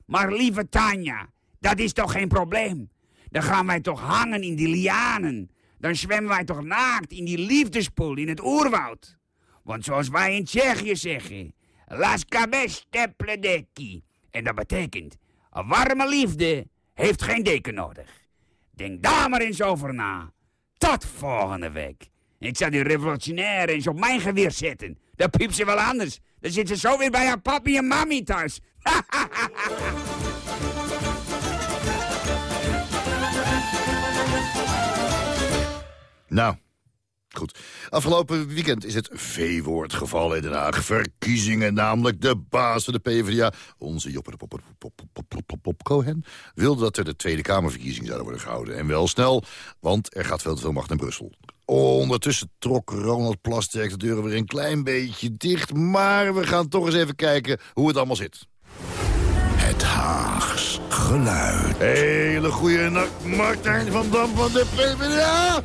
Maar lieve Tanja, dat is toch geen probleem? Dan gaan wij toch hangen in die lianen. Dan zwemmen wij toch naakt in die liefdespoel in het oerwoud. Want zoals wij in Tsjechië zeggen, las cabes te pledeki. En dat betekent, een warme liefde heeft geen deken nodig. Denk daar maar eens over na. Tot volgende week. Ik zal die revolutionair eens op mijn geweer zetten. Dan piept ze wel anders. Dan zit ze zo weer bij haar papi en mami thuis. Nou, Goed. Afgelopen weekend is het V-woord gevallen in Den Haag. Verkiezingen, namelijk de baas van de PvdA, onze Joppe de Cohen, wilde dat er de Tweede Kamerverkiezingen zouden worden gehouden. En wel snel, want er gaat veel te veel macht in Brussel. Ondertussen trok Ronald Plasterk de deuren weer een klein beetje dicht. Maar we gaan toch eens even kijken hoe het allemaal zit. Het Haags geluid. Hele goede nacht, Martijn van Dam van de PvdA.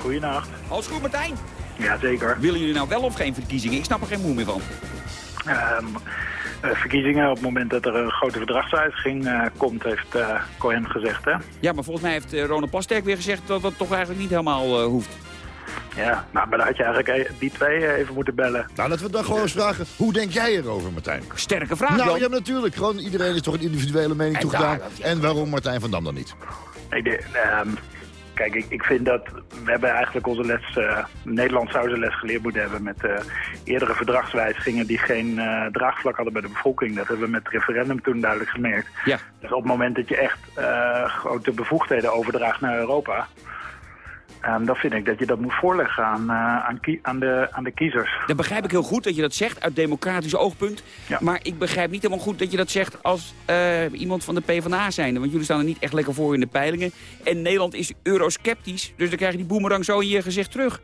Goedenacht. Alles goed, Martijn? Jazeker. Willen jullie nou wel of geen verkiezingen? Ik snap er geen moe meer van. Ehm eh, verkiezingen op het moment dat er een grote verdragswijziging eh, komt, heeft eh, Cohen gezegd. Hè? Ja, maar volgens mij heeft eh, Ronald Plasterk weer gezegd dat dat toch eigenlijk niet helemaal eh, hoeft. Ja, nou, maar dan had je eigenlijk eh, die twee eh, even moeten bellen. Nou, laten we dan gewoon eens vragen, hoe denk jij erover, Martijn? Sterke vraag, Nou, Jan. ja, natuurlijk. Gewoon iedereen is toch een individuele mening En toegedaan. daar- En waarom Martijn van Dam dan niet? Ik denk, ehm, kijk, ik, ik vind dat we hebben eigenlijk onze les... eh, Nederland zou zijn les geleerd moeten hebben met eh, eerdere verdragswijzigingen... die geen eh, draagvlak hadden bij de bevolking. Dat hebben we met het referendum toen duidelijk gemerkt. Ja. Dus op het moment dat je echt eh, grote bevoegdheden overdraagt naar Europa... ehm, dan vind ik dat je dat moet voorleggen aan, eh, aan, aan, de, aan de kiezers. Dan begrijp ik heel goed dat je dat zegt uit democratisch oogpunt. Ja. Maar ik begrijp niet helemaal goed dat je dat zegt als eh, iemand van de PvdA zijnde. Want jullie staan er niet echt lekker voor in de peilingen. En Nederland is eurosceptisch. Dus dan krijg je die boemerang zo in je gezicht terug.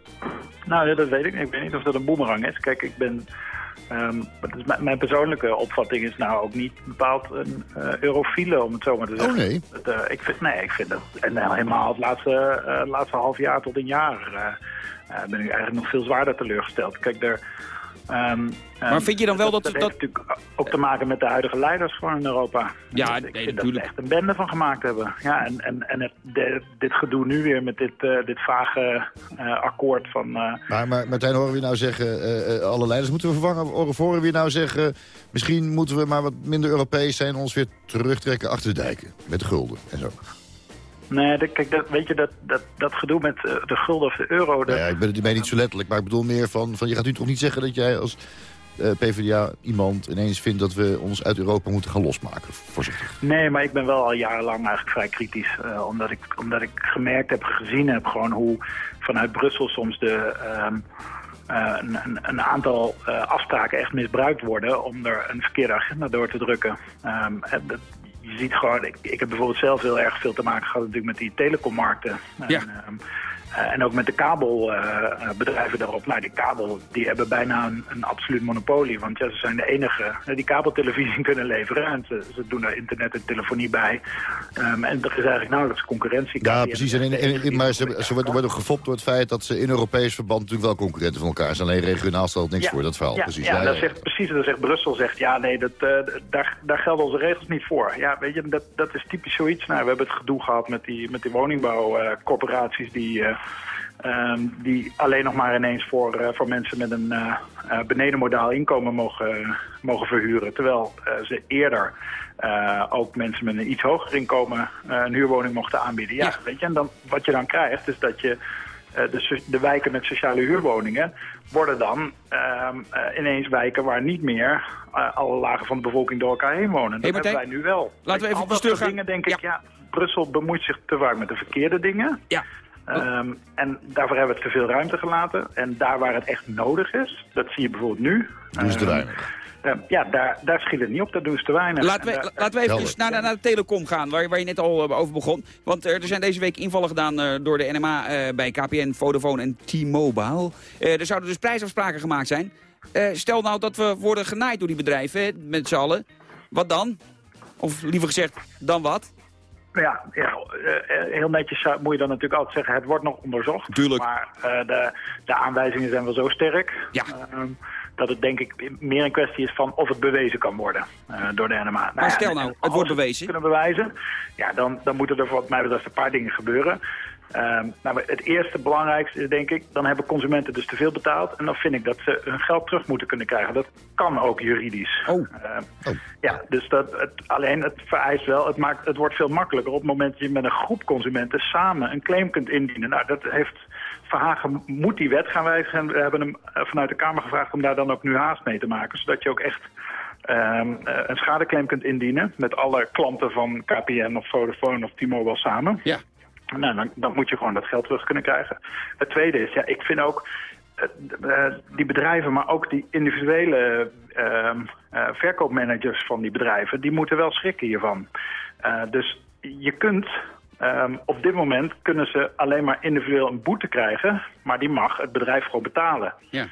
Nou, ja, dat weet ik. Ik weet niet of dat een boemerang is. Kijk, ik ben... ehm, is mijn, persoonlijke opvatting is nou ook niet bepaald een eh eurofiele, om het zo maar te zeggen. Oh, nee. Het, eh, ik vind, nee, ik vind dat... En eh, helemaal het laatste, laatste half jaar tot een jaar ben ik eigenlijk nog veel zwaarder teleurgesteld. Kijk, daar... ehm, Maar ehm, vind je dan wel dat- dat... dat- heeft natuurlijk ook te maken met de huidige leiders gewoon in Europa. Ja, ik nee, vind dat natuurlijk. ze echt een bende van gemaakt hebben. Ja, en, en, en het, de- dit gedoe nu weer met dit, eh, dit vage eh, akkoord van... eh, Maar, maar Martijn, horen we nou zeggen, eh, eh, alle leiders moeten we vervangen? Of horen we je nou zeggen, misschien moeten we maar wat minder Europees zijn... en ons weer terugtrekken achter de dijken, met de gulden en zo? Nee, kijk, dat, weet je, dat, dat, dat gedoe met eh, de gulden of de euro... Dat, Nou ja, ik ben het ermee niet zo letterlijk, maar ik bedoel meer van... van je gaat nu toch niet zeggen dat jij als eh, PvdA iemand ineens vindt... dat we ons uit Europa moeten gaan losmaken, voorzichtig. Nee, maar ik ben wel al jarenlang eigenlijk vrij kritisch. eh, omdat, ik, omdat ik gemerkt heb, gezien heb gewoon hoe vanuit Brussel soms de... ehm, eh, een, een- aantal afspraken echt misbruikt worden om er een verkeerde agenda door te drukken. En dat- je ziet gewoon, ik, ik heb bijvoorbeeld zelf heel erg veel te maken gehad natuurlijk met die telecommarkten. En, ehm, eh, en ook met de kabelbedrijven daarop. Nou, die kabel die hebben bijna een, een absoluut monopolie. Want ja, ze zijn de enige eh, die kabeltelevisie kunnen leveren. En ze, ze doen daar internet en telefonie bij. Ehm, en er is eigenlijk nauwelijks concurrentie. Ja, precies. En in, in- in- maar ze, ze worden, worden gefopt door het feit dat ze in Europees verband... natuurlijk wel concurrenten van elkaar zijn. Alleen regionaal stelt niks voor, dat verhaal. Ja, precies. ja, Ja, dat zegt precies. Dat zegt Brussel zegt ja, nee, dat, eh, daar, daar gelden onze regels niet voor. Ja, weet je, dat, dat is typisch zoiets. Nou, we hebben het gedoe gehad met die, met die woningbouwcorporaties die. eh, ehm, die alleen nog maar ineens voor, eh, voor mensen met een eh eh, benedenmodaal inkomen mogen, mogen verhuren. Terwijl ze eerder ook mensen met een iets hoger inkomen een huurwoning mochten aanbieden. Ja, Ja. weet je, en dan, wat je dan krijgt is dat je de, de wijken met sociale huurwoningen worden dan ehm, eh, ineens wijken waar niet meer alle lagen van de bevolking door elkaar heen wonen. Dat Hey, hebben wij nu wel. laten we even Al dat soort teruggaan. dingen denk Ja. ik, ja, Brussel bemoeit zich te vaak met de verkeerde dingen. Ja. Ehm, en daarvoor hebben we het te veel ruimte gelaten. En daar waar het echt nodig is, dat zie je bijvoorbeeld nu. Doen ze te Ehm, weinig. eh, ja, daar, daar schiet het niet op. Dat doen ze te weinig. Laten En we, daar- laten we even Helder. naar, naar, de telecom gaan, waar, waar je net al eh, over begon. Want eh, er zijn deze week invallen gedaan eh, door de NMA eh, bij KPN, Vodafone en T-Mobile. Eh, er zouden dus prijsafspraken gemaakt zijn. Eh, stel nou dat we worden genaaid door die bedrijven, hè, met z'n allen. Wat dan? Of liever gezegd, dan wat? Ja, ja eh, heel netjes moet je dan natuurlijk altijd zeggen, het wordt nog onderzocht. Tuurlijk. Maar eh, de, de aanwijzingen zijn wel zo sterk Ja. ehm, dat het denk ik meer een kwestie is van of het bewezen kan worden eh, door de NMA. Nou Maar stel nou, het wordt bewezen. kunnen bewijzen, ja, dan, dan moeten er wat mij betreft een paar dingen gebeuren. Ehm, nou, het eerste belangrijkste is denk ik, dan hebben consumenten dus te veel betaald. En dan vind ik dat ze hun geld terug moeten kunnen krijgen. Dat kan ook juridisch. Oh. Ehm, Oh. ja, dus dat, het, alleen het vereist wel, het, maakt, het wordt veel makkelijker op het moment dat je met een groep consumenten samen een claim kunt indienen. Nou, dat heeft Verhagen moet die wet gaan wijzigen. En we hebben hem eh, vanuit de Kamer gevraagd om daar dan ook nu haast mee te maken. Zodat je ook echt ehm, eh, een schadeclaim kunt indienen met alle klanten van KPN of Vodafone of T-Mobile samen. Ja. Nou, dan, dan moet je gewoon dat geld terug kunnen krijgen. Het tweede is, ja, ik vind ook eh, eh, die bedrijven, maar ook die individuele ehm, eh, verkoopmanagers van die bedrijven, die moeten wel schrikken hiervan. Dus je kunt, ehm, op dit moment kunnen ze alleen maar individueel een boete krijgen, maar die mag het bedrijf gewoon betalen. Ja.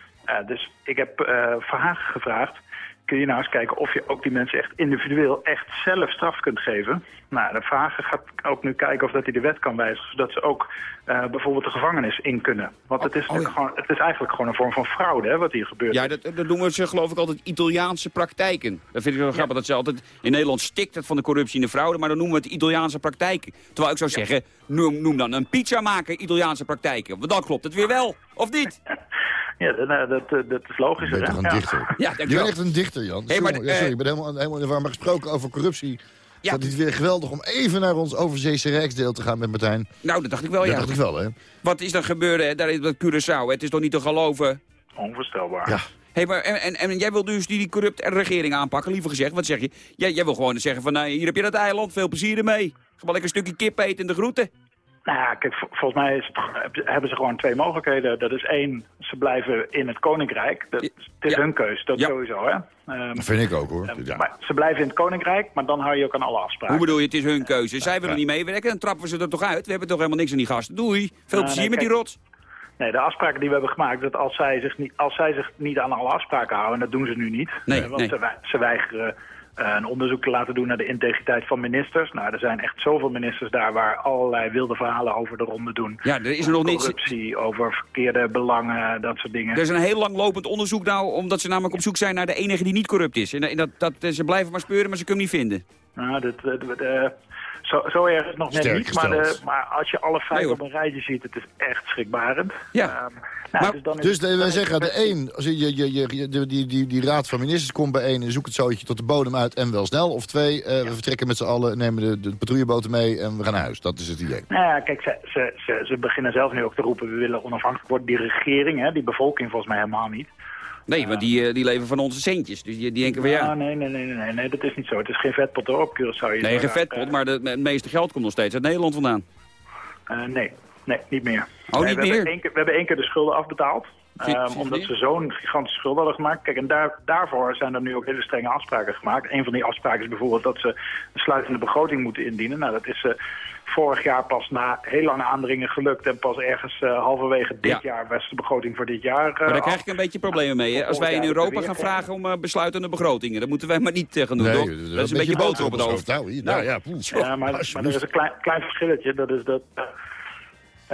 Dus ik heb Verhagen gevraagd, kun je nou eens kijken of je ook die mensen echt individueel echt zelf straf kunt geven. Nou, de Verhagen gaat ook nu kijken of dat hij de wet kan wijzigen, zodat ze ook eh, bijvoorbeeld de gevangenis in kunnen. Want het, is oh ja. gewoon, het is eigenlijk gewoon een vorm van fraude hè, wat hier gebeurt. Ja, dat, dat noemen ze geloof ik altijd Italiaanse praktijken. Dat vind ik wel grappig. Dat ze altijd, in Nederland stikt het van de corruptie en de fraude, maar dan noemen we het Italiaanse praktijken. Terwijl ik zou zeggen, noem, noem dan een pizzamaker Italiaanse praktijken. Want dan klopt het weer wel, of niet? Ja, dat, nou, dat, eh, dat is logisch. Je bent toch een Ja. dichter? Ja, Je bent echt een dichter, Jan. Hey, maar, sorry, ja, sorry, eh, ik ben helemaal, helemaal in de war. Maar gesproken over corruptie... Ja. Dat is het weer geweldig om even naar ons overzeese rijksdeel te gaan met Martijn. Nou, dat dacht ik wel, dat ja. dacht ik wel, hè? Wat is er gebeurd hè, daar in dat Curaçao? Het is toch niet te geloven? Onvoorstelbaar. Ja. Hey, maar, en, en, en jij wil dus die, die corrupte regering aanpakken, liever gezegd. Wat zeg je? Jij, jij wil gewoon zeggen van, nou, hier heb je dat eiland, veel plezier ermee. Ga maar lekker een stukje kip eten in de groeten. Nou ja, kijk, vol- volgens mij is het, hebben ze gewoon twee mogelijkheden. Dat is één, ze blijven in het koninkrijk. Dat, het is Ja. hun keus, dat Ja. sowieso. Hè? Ehm, Dat vind ik ook, hoor. eh, Ja. Maar ze blijven in het koninkrijk, maar dan hou je ook aan alle afspraken. Hoe bedoel je, het is hun keuze. Zij willen niet meewerken, dan trappen we ze er toch uit. We hebben toch helemaal niks aan die gasten. Doei. Veel Nou, plezier nee, met die rots. Nee, de afspraken die we hebben gemaakt, dat als zij zich niet, als zij zich niet aan alle afspraken houden, en dat doen ze nu niet. Nee, eh, want nee. Ze, weigeren een onderzoek te laten doen naar de integriteit van ministers. Nou, er zijn echt zoveel ministers daar waar allerlei wilde verhalen over de ronde doen. Ja, er is er nog niets. Corruptie, over verkeerde belangen, dat soort dingen. Er is een heel lang lopend onderzoek nou, omdat ze namelijk op zoek zijn naar de enige die niet corrupt is. En, dat, dat, ze blijven maar speuren, maar ze kunnen hem niet vinden. Nou, dit, dit, eh, zo, zo erg is het nog net Sterk niet, maar, de- gesteld. maar als je alle feiten Nee, op een rijtje ziet, het is echt schrikbarend. Ja. Ehm, nou, Maar- dus dan is- Dus wij is- zeggen, de één, als je, je, je, die, die, die raad van ministers komt bijeen... en zoekt het zootje tot de bodem uit en wel snel. Of twee, eh, we vertrekken met z'n allen, nemen de, de patrouilleboten mee... en we gaan naar huis. Dat is het idee. Nou ja, kijk, ze, ze, ze, ze beginnen zelf nu ook te roepen, we willen onafhankelijk worden. Die regering, hè, die bevolking volgens mij helemaal niet. Nee, want die, eh, die leven van onze centjes. Dus die, die denken van ja. Nee, nee, nee, nee, nee, nee, dat is niet zo. Het is geen vetpot hoor, op Curaçao. Je Nee, geen vetpot, maar de, het meeste geld komt nog steeds uit Nederland vandaan. eh, nee, nee, niet meer. Oh, Nee, niet we meer? Hebben één keer, we hebben één keer de schulden afbetaald. Ehm, omdat ze zo'n gigantische schuld hadden gemaakt. Kijk, en daar, daarvoor zijn er nu ook hele strenge afspraken gemaakt. Een van die afspraken is bijvoorbeeld dat ze een sluitende begroting moeten indienen. Nou, dat is eh, vorig jaar pas na heel lange aandringen gelukt. En pas ergens eh, halverwege dit Ja. jaar was de begroting voor dit jaar. eh, Maar daar af. krijg ik een beetje problemen mee. Hè? Als wij in Europa gaan vragen om besluitende begrotingen. Dat moeten wij maar niet gaan doen, toch? Dat is een beetje boter op het hoofd. Nou, ja, poeh. Ja, maar, maar er is een klein, klein verschilletje. Dat is dat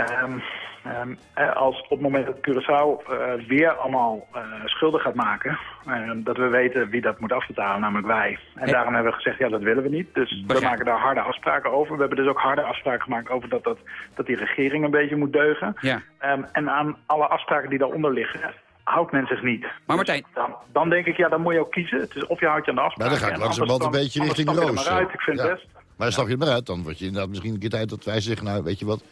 eh, ehm, ehm, eh, als op het moment dat Curaçao eh, weer allemaal eh, schulden gaat maken... ehm, dat we weten wie dat moet afbetalen, namelijk wij. En daarom hebben we gezegd, ja, dat willen we niet. Dus we maken daar harde afspraken over. We hebben dus ook harde afspraken gemaakt over dat, dat, dat die regering een beetje moet deugen. Ja. Ehm, en aan alle afspraken die daaronder liggen... houdt men zich niet. Maar Martijn- Dus dan, dan denk ik, ja, dan moet je ook kiezen. Het is of je houdt je aan de Maar afspraken. dan ga ik en langzamerhand een dan- beetje richting stap je Roos. maar uit. Ik vind Ja. het best. Maar dan stap je er maar uit. Dan word je inderdaad misschien een keer tijd dat wij zeggen... nou, weet je wat,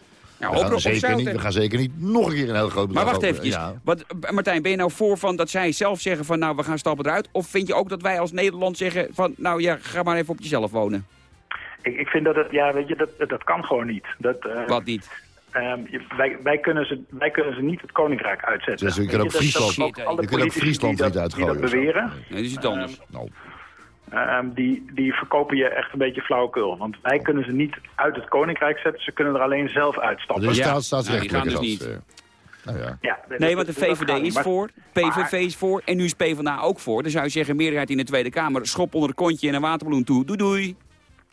Ja, we, gaan op zeker niet, we gaan zeker niet nog een keer een heel groot Maar bedrag wacht over- eventjes. Ja. Wat, Martijn, ben je nou voor van dat zij zelf zeggen van nou, we gaan stappen eruit? Of vind je ook dat wij als Nederland zeggen van nou ja, ga maar even op jezelf wonen? Ik, ik vind dat het, ja, weet je, dat, dat, kan gewoon niet. Dat, eh, Wat niet? ehm, wij, wij, kunnen ze, wij kunnen ze niet het koninkrijk uitzetten. Dus je kunt ook dat- dat Friesland- je kunt ook politici Friesland die niet dat- uitgooien Die dat beweren, Nee, dat is iets anders. Nou, ehm, die, die verkopen je echt een beetje flauwekul. Want wij kunnen ze niet uit het koninkrijk zetten. Ze kunnen er alleen zelf uitstappen. dus Ja. staat, staatsrechtelijk Nou, gaan dat, eh, nou ja. Ja, Nee, want de VVD niet. is Maar- voor, PVV is voor en nu is PvdA ook voor. Dan zou je zeggen, meerderheid in de Tweede Kamer, schop onder het kontje en een waterballon toe. Doei doei.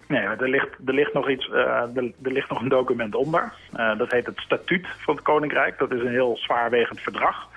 Nee, er ligt, er ligt nog iets, eh, er, er ligt nog een document onder. Eh, dat heet het statuut van het Koninkrijk. Dat is een heel zwaarwegend verdrag.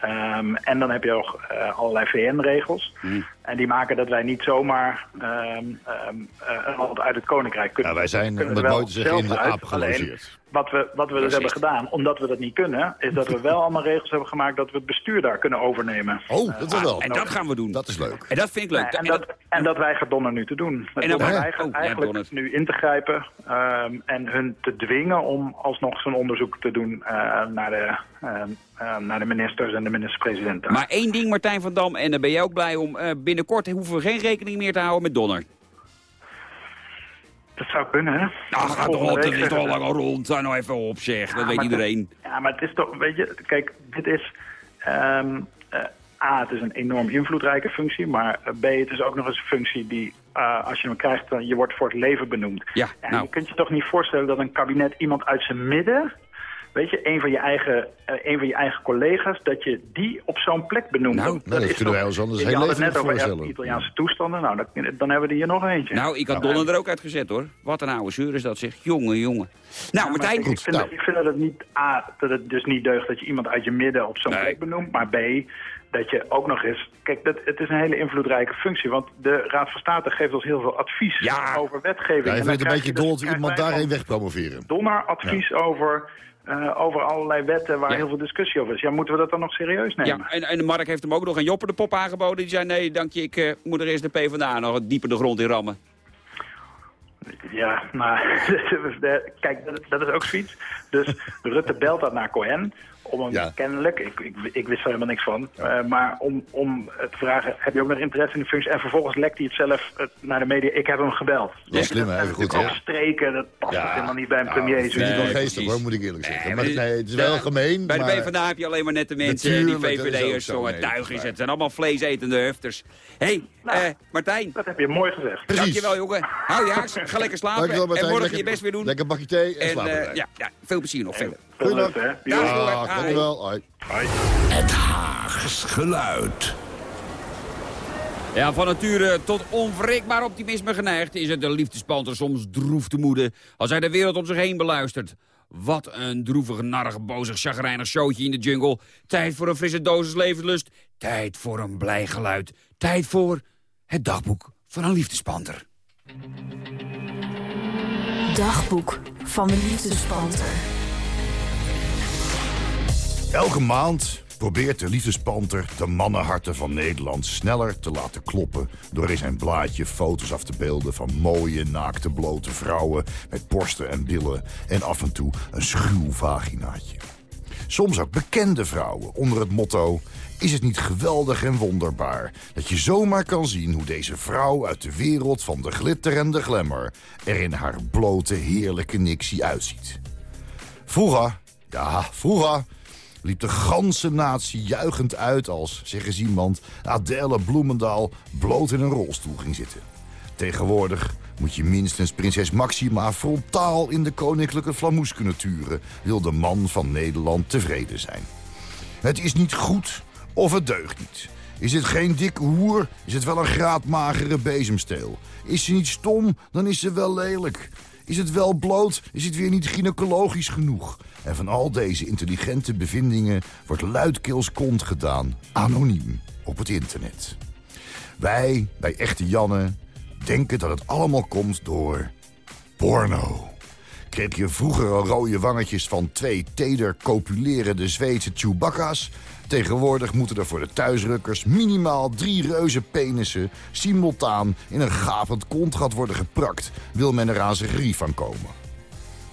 Ehm, en dan heb je ook eh, allerlei VN-regels. En die maken dat wij niet zomaar eh, een land uit het Koninkrijk kunnen. Ja, wij zijn, om het mooi te zeggen, in de aap gelogeerd. Wat we, wat we dus hebben gedaan, omdat we dat niet kunnen... is dat we wel allemaal regels hebben gemaakt dat we het bestuur daar kunnen overnemen. Oh, dat is wel. En dat gaan we doen. Dat is leuk. En dat vind ik leuk. Nee, en, En dat- dat, en dat weigert Donner nu te doen. Dat En dan- Hè? weigert Oh, eigenlijk Donner. nu in te grijpen ehm, en hun te dwingen om alsnog zo'n onderzoek te doen eh, naar, de, ehm, eh, naar de ministers en de minister-president. Maar één ding, Martijn van Dam, en daar ben jij ook blij om. eh, binnenkort hoeven we geen rekening meer te houden met Donner. Dat zou kunnen, hè? Nou, gaat toch Volgende al, het is toch al lang al rond. Hou nou even op, zeg. Dat weet iedereen. Ja, maar het is toch, weet je, kijk, dit is... ehm, eh, A, het is een enorm invloedrijke functie, maar eh, B, het is ook nog eens een functie die, eh, als je hem krijgt, dan je wordt voor het leven benoemd. Ja, En nou. je kunt je toch niet voorstellen dat een kabinet iemand uit zijn midden, weet je, een van je eigen, een van je eigen collega's, dat je die op zo'n plek benoemt. Nou, dat, nou, dat is kunnen wij toch- ons anders je heel levendig net over. Italiaanse toestanden, nou, dan, dan hebben we er hier nog eentje. Nou, ik had Donner er ook uitgezet, hoor. Wat een oude zeur is dat, zeg. Jongen, jongen. Nou, Maar Martijn. ik, ik, vind nou. dat, ik vind dat het niet A, dat het dus niet deugt dat je iemand uit je midden op zo'n Nee. plek benoemt, maar B, dat je ook nog eens... Kijk, dat, het is een hele invloedrijke functie, want de Raad van State geeft ons heel veel advies Ja. over wetgeving. Ja, En ik dan vind het een beetje je dus- dol dat iemand daarheen wegpromoveren. Donner advies over, eh, over allerlei wetten waar Ja. heel veel discussie over is. Ja, moeten we dat dan nog serieus nemen? Ja, en, en Mark heeft hem ook nog een Joppe de Pop aangeboden. Die zei, nee, dank je, ik eh, moet er eerst de PvdA nog dieper de grond in rammen. Ja, maar kijk, dat, dat is ook zoiets. Dus Rutte belt dat naar Cohen. Om hem Ja. kennelijk, ik, ik, ik wist er helemaal niks van, eh, maar om, om te vragen, heb je ook nog interesse in de functie? En vervolgens lekt hij het zelf eh, naar de media, ik heb hem gebeld. Dat is slim, hè? Dat is Even goed, ook streken, dat past Ja. helemaal niet bij een Ja, premier. dat vind ik zoiets. wel geestig, precies. hoor, moet ik eerlijk zeggen. Nee, maar, nee, het is wel gemeen, Bij de. PvdA heb je alleen maar nette mensen. Die is VVD'ers, zo, jongen, nee, tuig dat is is het. zijn allemaal vleesetende hufters. Hé, hey, Nou. eh, Martijn. Dat heb je mooi gezegd. Precies. Dankjewel, jongen. Hou je. Ga lekker slapen. Dankjewel, en morgen Lekker- je best weer doen. Lekker bakje thee en, en slapen. ja, ja, veel plezier nog verder. Leuk, hè? Ja. Jo. Dag, dankjewel. Hoi. Het Haags geluid. Ja, van nature tot onwrikbaar optimisme geneigd... is het de liefdespanter soms droef te moede... als hij de wereld om zich heen beluistert. Wat een droevig, narrig, bozig, chagrijnig showtje in de jungle. Tijd voor een frisse dosis levenslust. Tijd voor een blij geluid. Tijd voor het dagboek van een liefdespanter. Dagboek van de liefdespanter. Elke maand probeert de liefdespanter de mannenharten van Nederland sneller te laten kloppen... door in zijn blaadje foto's af te beelden van mooie, naakte, blote vrouwen... met borsten en billen en af en toe een schuw vaginaatje. Soms ook bekende vrouwen onder het motto... is het niet geweldig en wonderbaar dat je zomaar kan zien... hoe deze vrouw uit de wereld van de glitter en de glamour... er in haar blote, heerlijke niksie uitziet. Vroeger, ja, vroeger liep de ganse natie juichend uit als, zeg eens iemand, Adele Bloemendaal bloot in een rolstoel ging zitten. Tegenwoordig moet je minstens prinses Maxima frontaal in de koninklijke flamoes kunnen turen, wil de man van Nederland tevreden zijn. Het is niet goed of het deugt niet. Is het geen dikke hoer, is het wel een graadmagere bezemsteel. Is ze niet stom, dan is ze wel lelijk. Is het wel bloot, is het weer niet gynaecologisch genoeg. En van al deze intelligente bevindingen wordt luidkeels kont gedaan, anoniem, op het internet. Wij, bij Echte Janne, denken dat het allemaal komt door porno. Kreeg je vroeger rode wangetjes van twee teder copulerende Zweedse Chewbacca's? Tegenwoordig moeten er voor de thuisrukkers minimaal drie reuze penissen... simultaan in een gapend kontgat worden geprakt... wil men er aan grief van komen.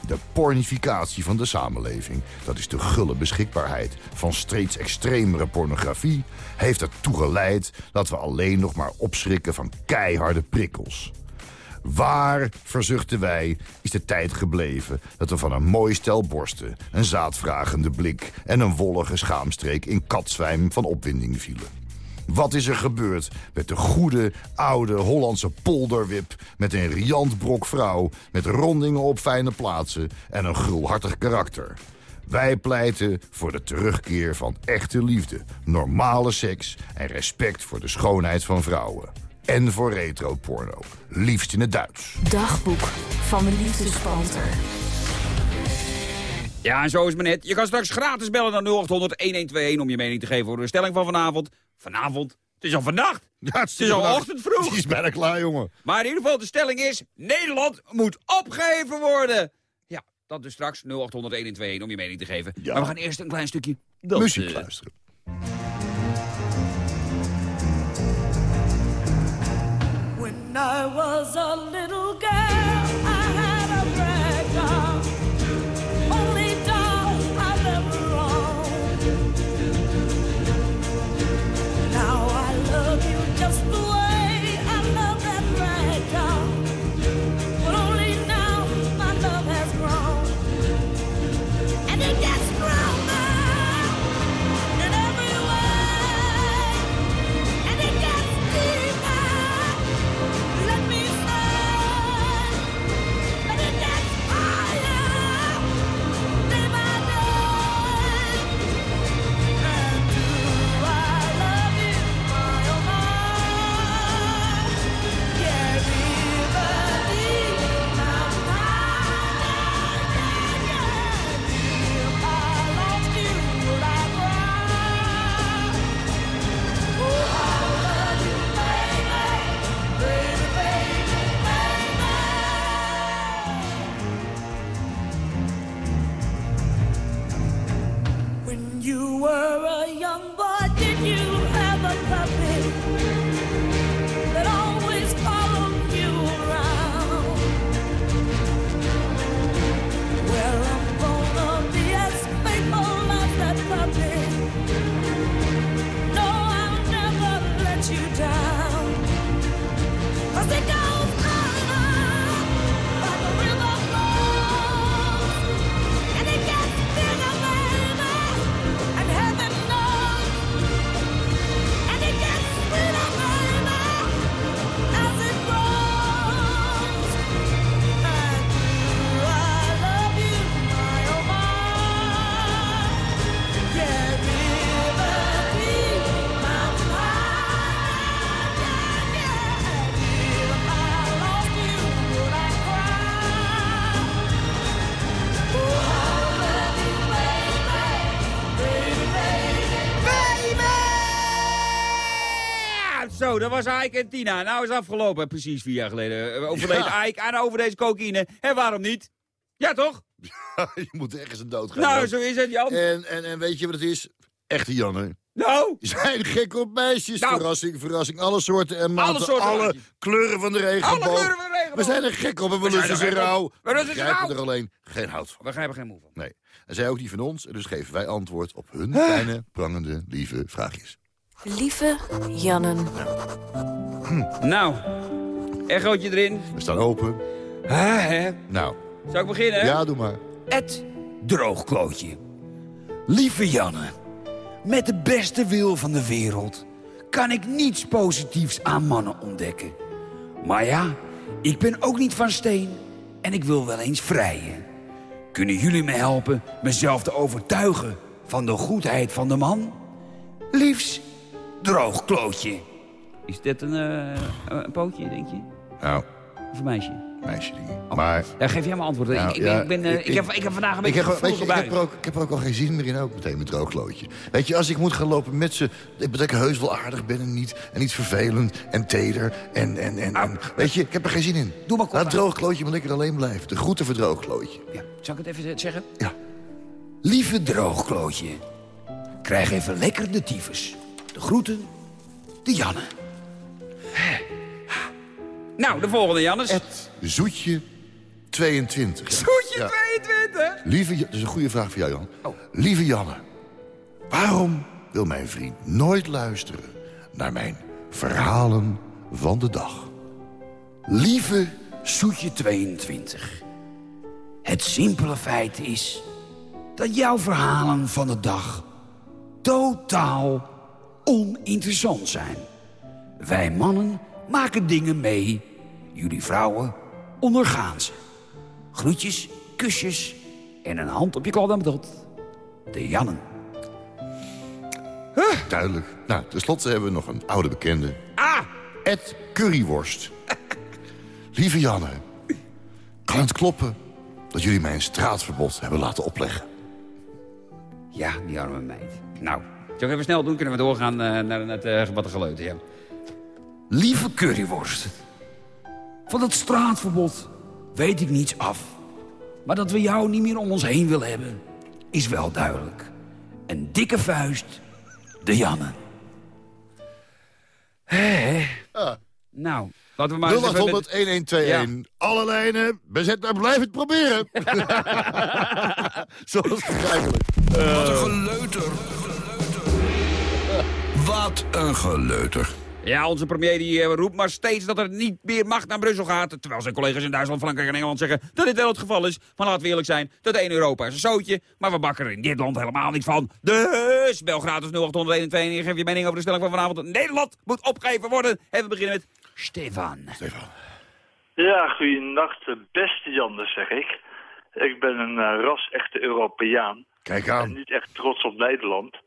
De pornificatie van de samenleving, dat is de gulle beschikbaarheid van steeds extremere pornografie, heeft ertoe geleid dat we alleen nog maar opschrikken van keiharde prikkels. Waar, verzuchten wij, is de tijd gebleven dat we van een mooi stel borsten, een zaadvragende blik en een wollige schaamstreek in katzwijm van opwinding vielen? Wat is er gebeurd met de goede, oude Hollandse polderwip... met een riant brok vrouw, met rondingen op fijne plaatsen... en een gulhartig karakter? Wij pleiten voor de terugkeer van echte liefde, normale seks... en respect voor de schoonheid van vrouwen. En voor retroporno, liefst in het Duits. Dagboek van de liefdespanter. Ja, en zo is het maar net. Je kan straks gratis bellen naar 0800-1121 om je mening te geven over de stelling van vanavond. Vanavond? Het is al vannacht. Ja, Het is al ochtend vroeg. Het is bijna klaar, jongen. Maar in ieder geval, de stelling is... Nederland moet opgeheven worden. Ja, dat dus straks 0800-1121 om je mening te geven. Ja. Maar we gaan eerst een klein stukje... Muziek dansen. luisteren. I was a little zo, dat was Ike en Tina. Nou is het afgelopen, precies vier jaar geleden. eh, Overleden Ja. Ike aan over deze cocaïne. En waarom niet? Ja, toch? je moet ergens een dood gaan. Nou, zo is het, Jan. En, en, en weet je wat het is? Echte Janne. Nou, Zijn gek op meisjes. Nou. Verrassing, verrassing. Alle soorten en maten. soorten alle maatjes. kleuren van de regenboog. alle kleuren van de regenboog. We zijn er gek op en we We ze rauw. We begrijpen er alleen geen hout van. we begrijpen geen moe van. Nee. En zij ook niet van ons. En dus geven wij antwoord op hun kleine, prangende, lieve vraagjes. Lieve Jannen. Nou, echootje erin. We staan open. Ah, hè. Nou, Zou ik beginnen? ja, doe maar. Het droogklootje. Lieve Janne, met de beste wil van de wereld kan ik niets positiefs aan mannen ontdekken. Maar ja, ik ben ook niet van steen en ik wil wel eens vrijen. Kunnen jullie me helpen mezelf te overtuigen van de goedheid van de man? Liefs, droogklootje. Is dit een, eh, een pootje, denk je? Nou, Of een meisje? meisje dingen. Maar... Ja, geef jij maar antwoord. Nou, ik, ik, ja, ik ben, eh, ik, heb, ik heb vandaag een ik beetje heb, weet je, gevoelige ik, heb er ook, ik heb er ook al geen zin meer in, ook meteen met droogloodje. Weet je, als ik moet gaan lopen met ze... Ik dat ik heus wel aardig ben en niet, en niet vervelend en teder. En, en, en, en- weet je, ik heb er geen zin in. Doe maar kort Laat maar. droogklootje maar lekker alleen blijven. De groeten voor droogklootje. Ja, zal ik het even zeggen? Ja. Lieve droogklootje, krijg even lekker de tyfus. De groeten, de Janne. Nou, de volgende, Jannes. Ed Zoetje 22. Zoetje Ja. 22. Lieve, dat is een goede vraag voor jou, Jan. Oh. Lieve Janne, waarom wil mijn vriend nooit luisteren naar mijn verhalen van de dag? Lieve Soetje 22. Het simpele feit is dat jouw verhalen van de dag totaal oninteressant zijn. Wij mannen maken dingen mee, jullie vrouwen ondergaan ze. Groetjes, kusjes en een hand op je kladdenbedot. De Jannen. Duidelijk. Nou, tenslotte hebben we nog een oude bekende. Ah! Ed Curryworst. Lieve Janne, kan het kloppen dat jullie mij een straatverbod hebben laten opleggen? Ja, die arme meid. Nou, zal ik even snel doen? Kunnen we doorgaan eh, naar, naar het uh, wat geleuten, ja. Lieve curryworst. Van het straatverbod weet ik niets af. Maar dat we jou niet meer om ons heen willen hebben, is wel duidelijk. Een dikke vuist, de Janne. Hé, Ah. Nou, laten we maar eens even 0800 met- 1121. Alle lijnen bezet, maar blijf het proberen. Zoals eigenlijk. Wat een geleuter. Wat een geleuter. Ja, onze premier die eh, roept maar steeds dat er niet meer macht naar Brussel gaat. Terwijl zijn collega's in Duitsland, Frankrijk en Engeland zeggen dat dit wel het geval is. Maar laten we eerlijk zijn, dat één Europa is een zootje. Maar we bakken er in dit land helemaal niet van. Dus, bel gratis 0821 en geef je mening over de stelling van vanavond. Nederland moet opgegeven worden. En we beginnen met Stefan. Stefan. Ja, goeienacht, beste Jan, zeg ik. Ik ben een eh, ras-echte Europeaan. Kijk En aan. niet echt trots op Nederland.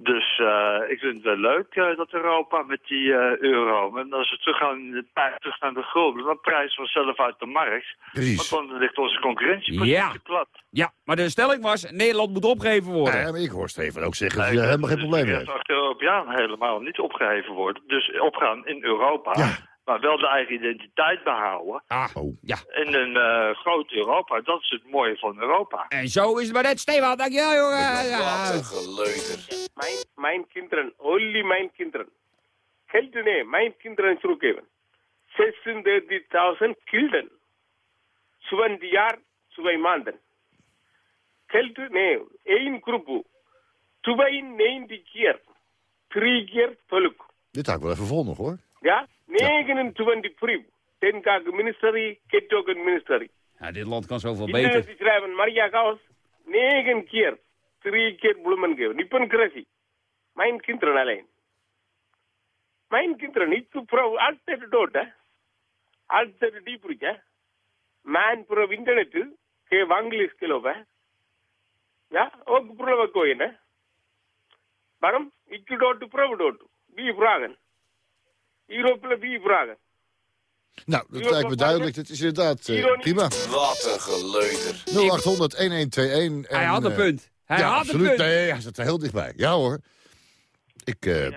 Dus eh, ik vind het wel leuk, eh, dat Europa met die eh, euro. En als we de tijd, terug naar de gulden, dan prijzen we zelf uit de markt. Precies. Want dan ligt onze concurrentiepositie Ja. plat. Ja, maar de stelling was, Nederland moet opgegeven worden. Ja, maar ik hoor Stefan ook zeggen dat je helemaal geen probleem hebt. de Europeaan helemaal niet opgeheven worden. Dus opgaan in Europa. Ja. Maar wel de eigen identiteit behouden. Ah, Oh. ja. In een eh, groot Europa. Dat is het mooie van Europa. En zo is het maar net, Stefan. Dankjewel, jongen. Ja. geleuter. mijn, mijn kinderen, only mijn kinderen. Geld nee, mijn kinderen teruggeven. 36.000 kinderen. 20 jaar, twee maanden. Geld nee, één groep. 92 keer. Drie keer volk. Dit hou ik wel even vol nog, hoor. Ja? 29 brief. Ten kaak ministerie, ketoken ministerie. Ja, dit land kan zoveel beter. die schrijven, Maria Kaus, negen keer, drie keer bloemen geven. Nippen crazy. Mijn kinderen alleen. Mijn kinderen, niet te vrouw, altijd dood, hè. Altijd diep, hè. Man pro internet, ke wanglis kilo, hè. Ja, ook probleem gooien, hè. Waarom? Ik dood, vrouw dood. Wie vragen? Hierop wie vragen? Nou, dat lijkt me duidelijk. Het is inderdaad eh, Ironie- prima. Wat een geleuter. 0800 1121. Hij en, had een eh, punt. Hij ja, had absoluut. een punt. Nee, hij zat er heel dichtbij. Ja hoor. Ik, eh,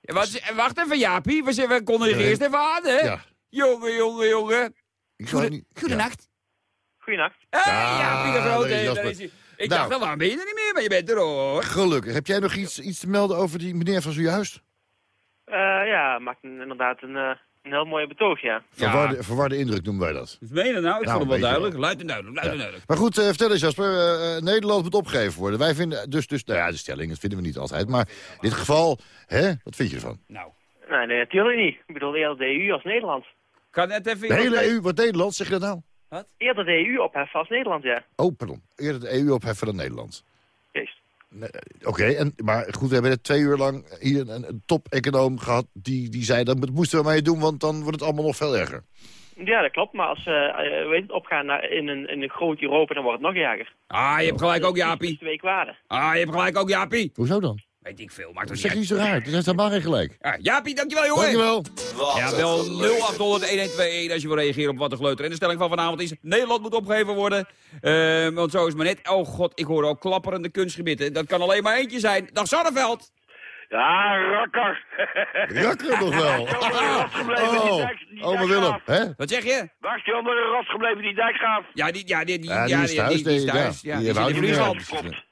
Ja, wat, wacht even, Jaapie. We, zijn- we konden er Ja, eerst even aan, hè? Ja. Jongen, jongen, jongen. Ik zou het niet... Goedenacht. Goedenacht. Hé, Ah, Jaapie de daar daar is hij. Ik Nou. dacht al, waarom ben je er niet meer? Maar je bent er hoor. Gelukkig. Heb jij nog iets, iets te melden over die meneer van zojuist? Eh, ja, maakt een- inderdaad een, eh, een heel mooie betoog, ja. Verwarde, verwarde indruk noemen wij dat. Wat meen je nou? Ik Nou, vond het wel duidelijk. Luid en duidelijk, luid en duidelijk. Maar goed, eh, vertel eens Jasper. Nederland moet opgegeven worden. Wij vinden, dus, dus, nou ja, de stelling, dat vinden we niet altijd. Maar in dit geval, hè, wat vind je ervan? Nou. Nee, nee, natuurlijk niet. Ik bedoel, eerder de EU als Nederland. Kan net even... De hele EU, wat Nederland, zeg je dat nou? Eerder de EU opheffen als Nederland, ja. Oh, pardon. Eerder de EU opheffen dan Nederland. Eh, Oké, en maar goed, we hebben net twee uur lang hier een, een top-econoom gehad... die, die zei, dat moesten we maar doen, want dan wordt het allemaal nog veel erger. Ja, dat klopt. Maar als we weet het, opgaan naar, in, een, in een groot Europa, dan wordt het nog erger. Ah, je hebt gelijk ook, Jaapie. Twee kwaden. Ah, je hebt gelijk ook, Jaapie. Hoezo dan? Weet ik veel, Dat toch zeg je niet zo raar. Dat is helemaal geen gelijk. uit. Ah, Jaapie, dankjewel, jongen. Dankjewel. Ja, wel 0800-1121 als je wil reageren op wat een geleuter. En de stelling van vanavond is, Nederland moet opgeheven worden. Eh, want zo is het maar net. Oh god, ik hoor ook klapperende kunstgebieden. Dat kan alleen maar eentje zijn. Dag Zonneveld. Ja, rakker. Rakker nog wel. die Oh, dijk- die oma dijk Willem, hè? Wat zeg je? Waar is die onder de rat gebleven, die dijkgraaf? Ja, die, ja, die, die, Ja, die ja, is die, thuis, die, die is die- thuis. ja. Ja, Die die Ja,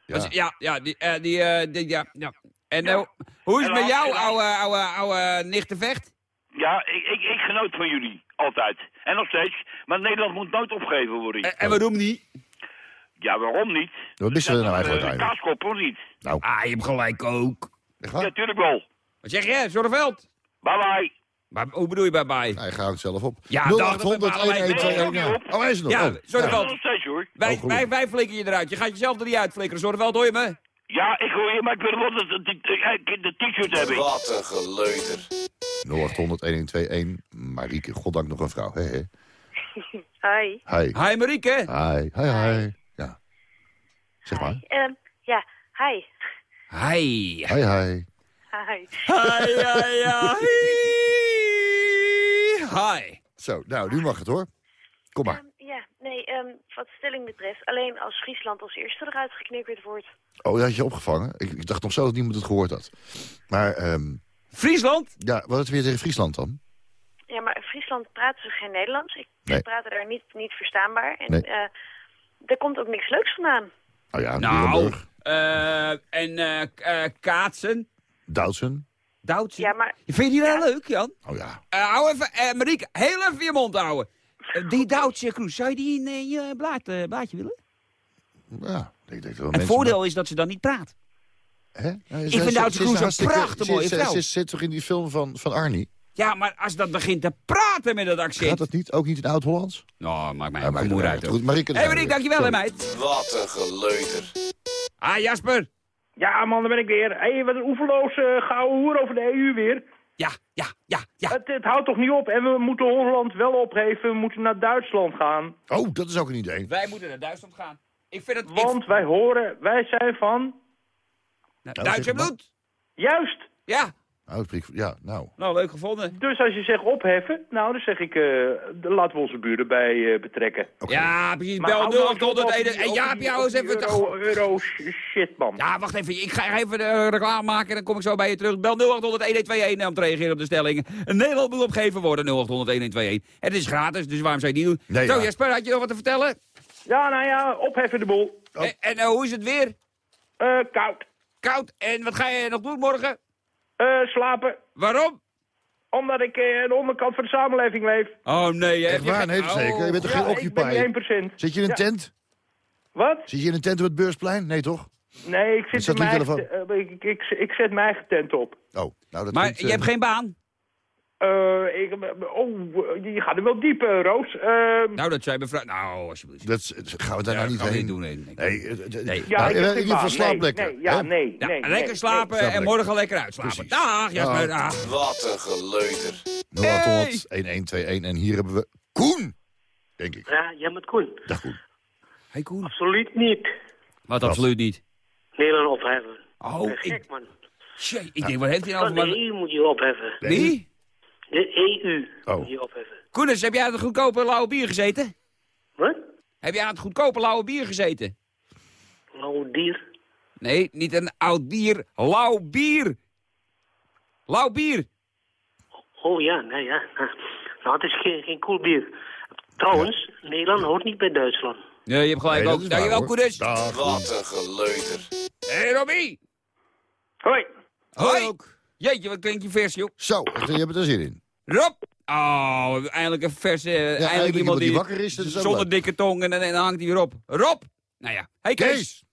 Ja. ja, ja, die, eh, die, eh, die- ja, ja. En eh, hoe is het met jou, ouwe, ouwe, ouwe nichtenvecht? Ja, ik, ik, ik genoot van jullie. Altijd. En nog steeds. Maar Nederland moet nooit opgegeven worden. En, en waarom niet? Ja, waarom niet? Wat missen we nou eigenlijk uiteindelijk? Kaaskop, of niet? Nou, Ah, je hebt gelijk ook. Echt Ja, tuurlijk wel. Wat zeg je, Zonneveld? Bye bye. Maar hoe bedoel je bij bij? Hij gaat het zelf op. Ja, 0800 dag, dat bepalen wij- 1121. Ja. Oh, hij is er nog. Ja, Oh, steeds hoor. Wij, Oh, wij, wij flikken je eruit. Je gaat jezelf er niet uitflikkeren. Zonneveld, hoor je me? Ja, ik hoor je, maar ik wil wel de, de, de, de- de t-shirt hebben. Wat een geleuter. 0800 1121. Marieke, goddank nog een vrouw. Hè, hè. Hi. Hi. Hi Marieke. Hi. Hi, hi. Ja. Zeg maar. Ehm, ja, hi. Hi. Hi, hi. Hi. Hi, hi, hi. Hi. Zo, nou, nu mag het hoor. Kom maar. Ehm, ja, nee, ehm, wat de stelling betreft, alleen als Friesland als eerste eruit geknikkerd wordt. Oh, dat had je opgevangen. Ik, ik dacht nog zo dat niemand het gehoord had. Maar, ehm Friesland? ja, wat is weer tegen Friesland dan? Ja, maar in Friesland praten ze geen Nederlands. Ik Nee. ze praten daar niet, niet verstaanbaar. En Nee. eh er komt ook niks leuks vandaan. Oh ja, Nou, Nuremberg, en eh, eh, Kaatsen. Duitsen. Duitsen. Ja, maar Vind je die wel leuk, Jan? Oh ja. Eh, hou even, eh, Marieke, heel even je mond houden. Eh, die Duitse cruise, zou je die in eh, je blaad, eh, blaadje willen? Ja, ik denk dat wel Het voordeel is dat ze dan niet praat. Hè? Ja, ze- vind Duitse Kroes een prachtig mooie ze- vrouw. Ze, zit toch in die film van, van Arnie? Ja, maar als dat begint te praten met dat accent... Gaat dat niet? Ook niet in Oud-Hollands? Nou, maakt mij Ja, moer uit. Goed, Marieke, Hé, daar Marieke, dankjewel, hè, meid. Wat een geleuter. Ah, Jasper. Ja, man, daar ben ik weer. Hé, hey, wat een oeverloos uh, gouden hoer over de EU weer. Ja, ja, ja, ja. Het, het houdt toch niet op? En we moeten Holland wel opgeven, we moeten naar Duitsland gaan. Oh, dat is ook een idee. Wij moeten naar Duitsland gaan. Ik vind het... Want wij horen, wij zijn van... Nou, zeg Duitse bloed. Juist. Ja. Priek- ja, nou. Nou, leuk gevonden. Dus als je zegt opheffen, nou dan zeg ik, eh, dan laten we onze buren bij eh, betrekken. Ja, precies. Bel hou nou 0800 op die- En Jaap, die- jou eens die even... Euro, euro shit, man. Ja, wacht even. Ik ga even de reclame maken en dan kom ik zo bij je terug. Bel 0800 1121 om te reageren op de stelling. Nederland moet opgegeven worden, 0800 1121. Het is gratis, dus waarom zou je niet doen? Nee, zo, ja. Jasper, had je nog wat te vertellen? Ja, nou ja, opheffen de boel. En, en eh, hoe is het weer? Eh, koud. Koud. En wat ga je nog doen morgen? Eh, slapen. Waarom? Omdat ik eh, aan de onderkant van de samenleving leef. Oh nee? Echt waar? Nee, zeker. Je bent toch Ja, geen ik ben occupy? die 1%. Zit je in een Ja. tent? Wat? Zit je in een tent op het Beursplein? Nee, toch? Nee, ik zit in mijn eigen, eh, ik, ik, ik zet mijn eigen tent op. Oh, nou dat Maar je hebt geen baan? Eh, ik, oh, je gaat er wel diep, eh, Roos. Eh, Nou, dat zei mevrouw... Nou, alsjeblieft. Dat gaan we daar Ja, nou niet heen? doen, nee. nee. Nee, eh, Nee. ja, nou, ik baan. slaap nee, lekker. Nee, ja, nee, Ja, nee. lekker nee, slapen en lekker. morgen lekker uitslapen. Precies. Dag, Jasper. Dag. Dag. Wat een geleuter. 0800 1121 en hier hebben we Koen, denk ik. Ja, jij met Koen. Dag Koen. Hey, Koen. Absoluut niet. Wat absoluut niet. Nederland opheffen. Oh, Eh, gek, ik, man. Shit, ik denk, wat heeft hij nou EU moet je opheffen. Wie? De EU Oh. moet je opheffen. Koenens, heb jij aan het goedkope lauwe bier gezeten? Wat? Heb jij aan het goedkope lauwe bier gezeten? Nou, dier. Nee, niet een oud bier, lauw bier. Lauw bier. Oh ja, nee, ja. Nou, het is geen, geen cool bier. Trouwens, Nederland hoort niet bij Duitsland. Ja, je hebt gelijk Nee, ook. Dankjewel. Koeders. Wat een geleuter. Hé, hey, Robbie. Hoi. Hoi. Jeetje, wat klinkt je vers, joh. Zo, je hebt er zin in. Rob. Oh, eindelijk een verse... eindelijk, eindelijk iemand die, wakker is, zonder dikke tong en, en dan hangt hij weer op. Rob. Nou ja. Hey, Kees. Kees.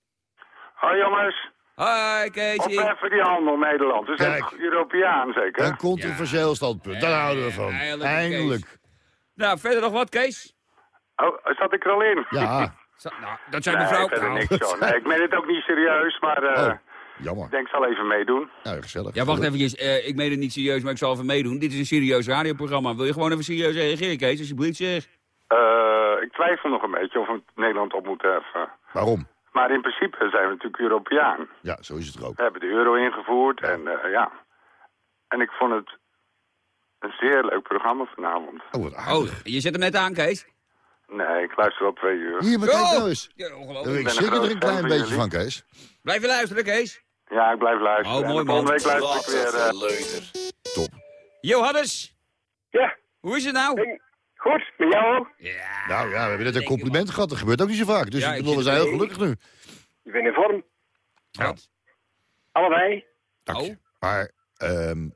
Hoi jongens. Hoi, Kees. Opheffen die handel Nederland. Dus Kijk. echt Europeaan zeker? Een controversieel standpunt, daar houden we van. eindelijk, Eindelijk. Nou, verder nog wat, Kees? Oh, zat ik er al in? Ja, Zo, nou, dat zijn Nee, mevrouw... verder Nou. niks zo. Nee, ik meen het ook niet serieus, maar eh, Oh, jammer. ik denk ik zal even meedoen. Nou, gezellig. Ja, wacht even. ik meen het niet serieus, maar ik zal even meedoen. Dit is een serieus radioprogramma. Wil je gewoon even serieus reageren, Kees? Alsjeblieft, zeg. Eh, ik twijfel nog een beetje of we Nederland op moeten heffen. Waarom? Maar in principe zijn we natuurlijk Europeaan. Ja, zo is het er ook. We hebben de euro ingevoerd en eh, ja. En ik vond het een zeer leuk programma vanavond. Oh, wat Oh, je zet hem net aan, Kees. Nee, ik luister al twee uur. Hier, maar kijk Oh! nou eens. Ja, Ik ongelooflijk. ben schrik een er een klein beetje jullie. van, Kees. Blijf je luisteren, Kees. Ja, ik blijf luisteren. Oh, mooi, En volgende man. week luister ik weer... eh, geleuter. Top. Johannes, Ja, hoe is het nou? goed. Met jou ook? Ja. Nou ja, we hebben net een compliment gehad. Dat gebeurt ook niet zo vaak. Dus Ja, ik ik bedoel, we zijn heel gelukkig nu. Je bent in vorm. Wat? Allebei. Dank je. Oh. Maar, ehm,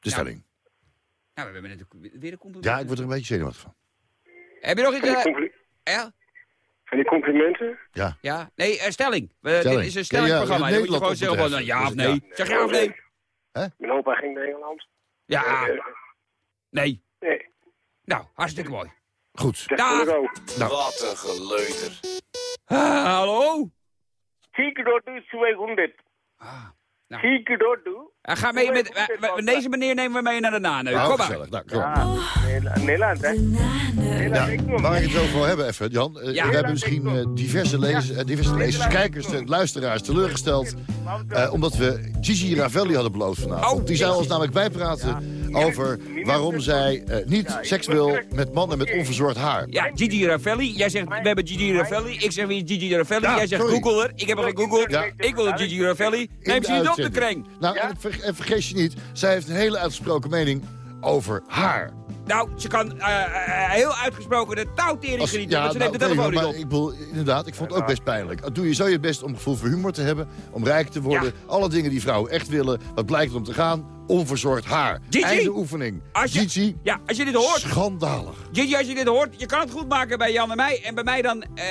de stelling. Nou, we hebben net een- weer een compliment. Ja, ik word er een beetje zenuwachtig van. Heb je nog iets... Eh, compli- ja? Van die complimenten? Ja. Ja? Nee, eh, stelling. We, Stelling. Dit is een stellingprogramma. ja, Dan moet je gewoon zeggen van, ja of nee. Zeg ja of nee? Mijn opa ging naar Engeland. Ja. Eh, Nee. nee. Nou, hartstikke mooi. Goed. Dag. Nou. Wat een geleuter. Ah, hallo? Zieke door de 200. Ah, nou. Ga mee met... deze meneer nemen we mee naar de naneuk. Nou, Kom maar. gezellig. Nou, kom. Ja, Nederland, hè? Waar ik het over wil hebben, even, Jan. Eh, Ja. We hebben misschien eh, diverse, lezers, eh, diverse lezers, kijkers, luisteraars teleurgesteld. eh, omdat we Gigi Ravelli hadden beloofd vanavond. Oh, Die zou ons namelijk bijpraten over waarom zij eh, niet seks wil met mannen met onverzorgd haar. Ja, Gigi Ravelli. Jij zegt, we hebben Gigi Ravelli. Ik zeg, wie is Gigi Ravelli? Ja, Jij zegt. Google er. Ik heb hem gegoogeld. Ja. Ik wil Gigi Ravelli. Neem ze niet op de kreng. Nou, en vergeet je niet, zij heeft een hele uitgesproken mening over haar. Nou, ze kan eh, eh, heel uitgesproken de touwtering genieten, want ze nou, neemt de oké, telefoon maar niet op. ik bedoel, inderdaad, ik vond het ook best pijnlijk. Doe je zo je best om gevoel voor humor te hebben, om rijk te worden. Alle dingen die vrouwen echt willen, wat blijkt om te gaan? Onverzorgd haar. Gigi? Einde oefening. Als je, Gigi, ja, als je dit hoort, schandalig. Gigi, als je dit hoort, je kan het goed maken bij Jan en mij. En bij mij dan eh,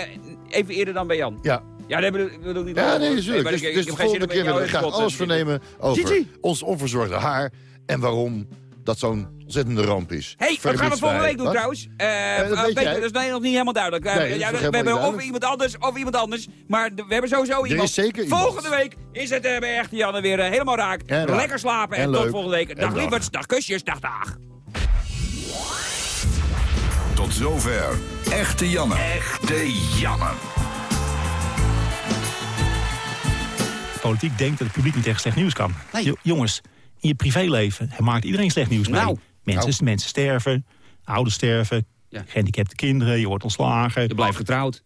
even eerder dan bij Jan. Ja. Ja, dat bedoel, bedoel ik niet. Ja, nee, natuurlijk. Dus, ik- ik dus de volgende keer willen we graag alles vernemen over ons onverzorgde haar. En waarom dat zo'n ontzettende ramp is. Hé, hey, wat gaan we volgende week doen Wat? trouwens? Eh, dat eh, weet weet je, jij. dat is nee, nog niet helemaal duidelijk. Nee, dat ja, we helemaal hebben niet of duidelijk. iemand anders of iemand anders. Maar we hebben sowieso Er iemand. is zeker iemand. Volgende week is het bij Echte Janne weer helemaal raak. En raak. Lekker slapen en, En tot volgende week. Dag dag. lieverds, dag kusjes, dag dag. Tot zover. Echte Janne. Echte Janne. Politiek denkt dat het publiek niet echt slecht nieuws kan. Jo- jongens, je privéleven maakt iedereen slecht nieuws mee. Nou. Mensen, mensen sterven, ouders sterven, gehandicapte kinderen, je wordt ontslagen. Je blijft getrouwd.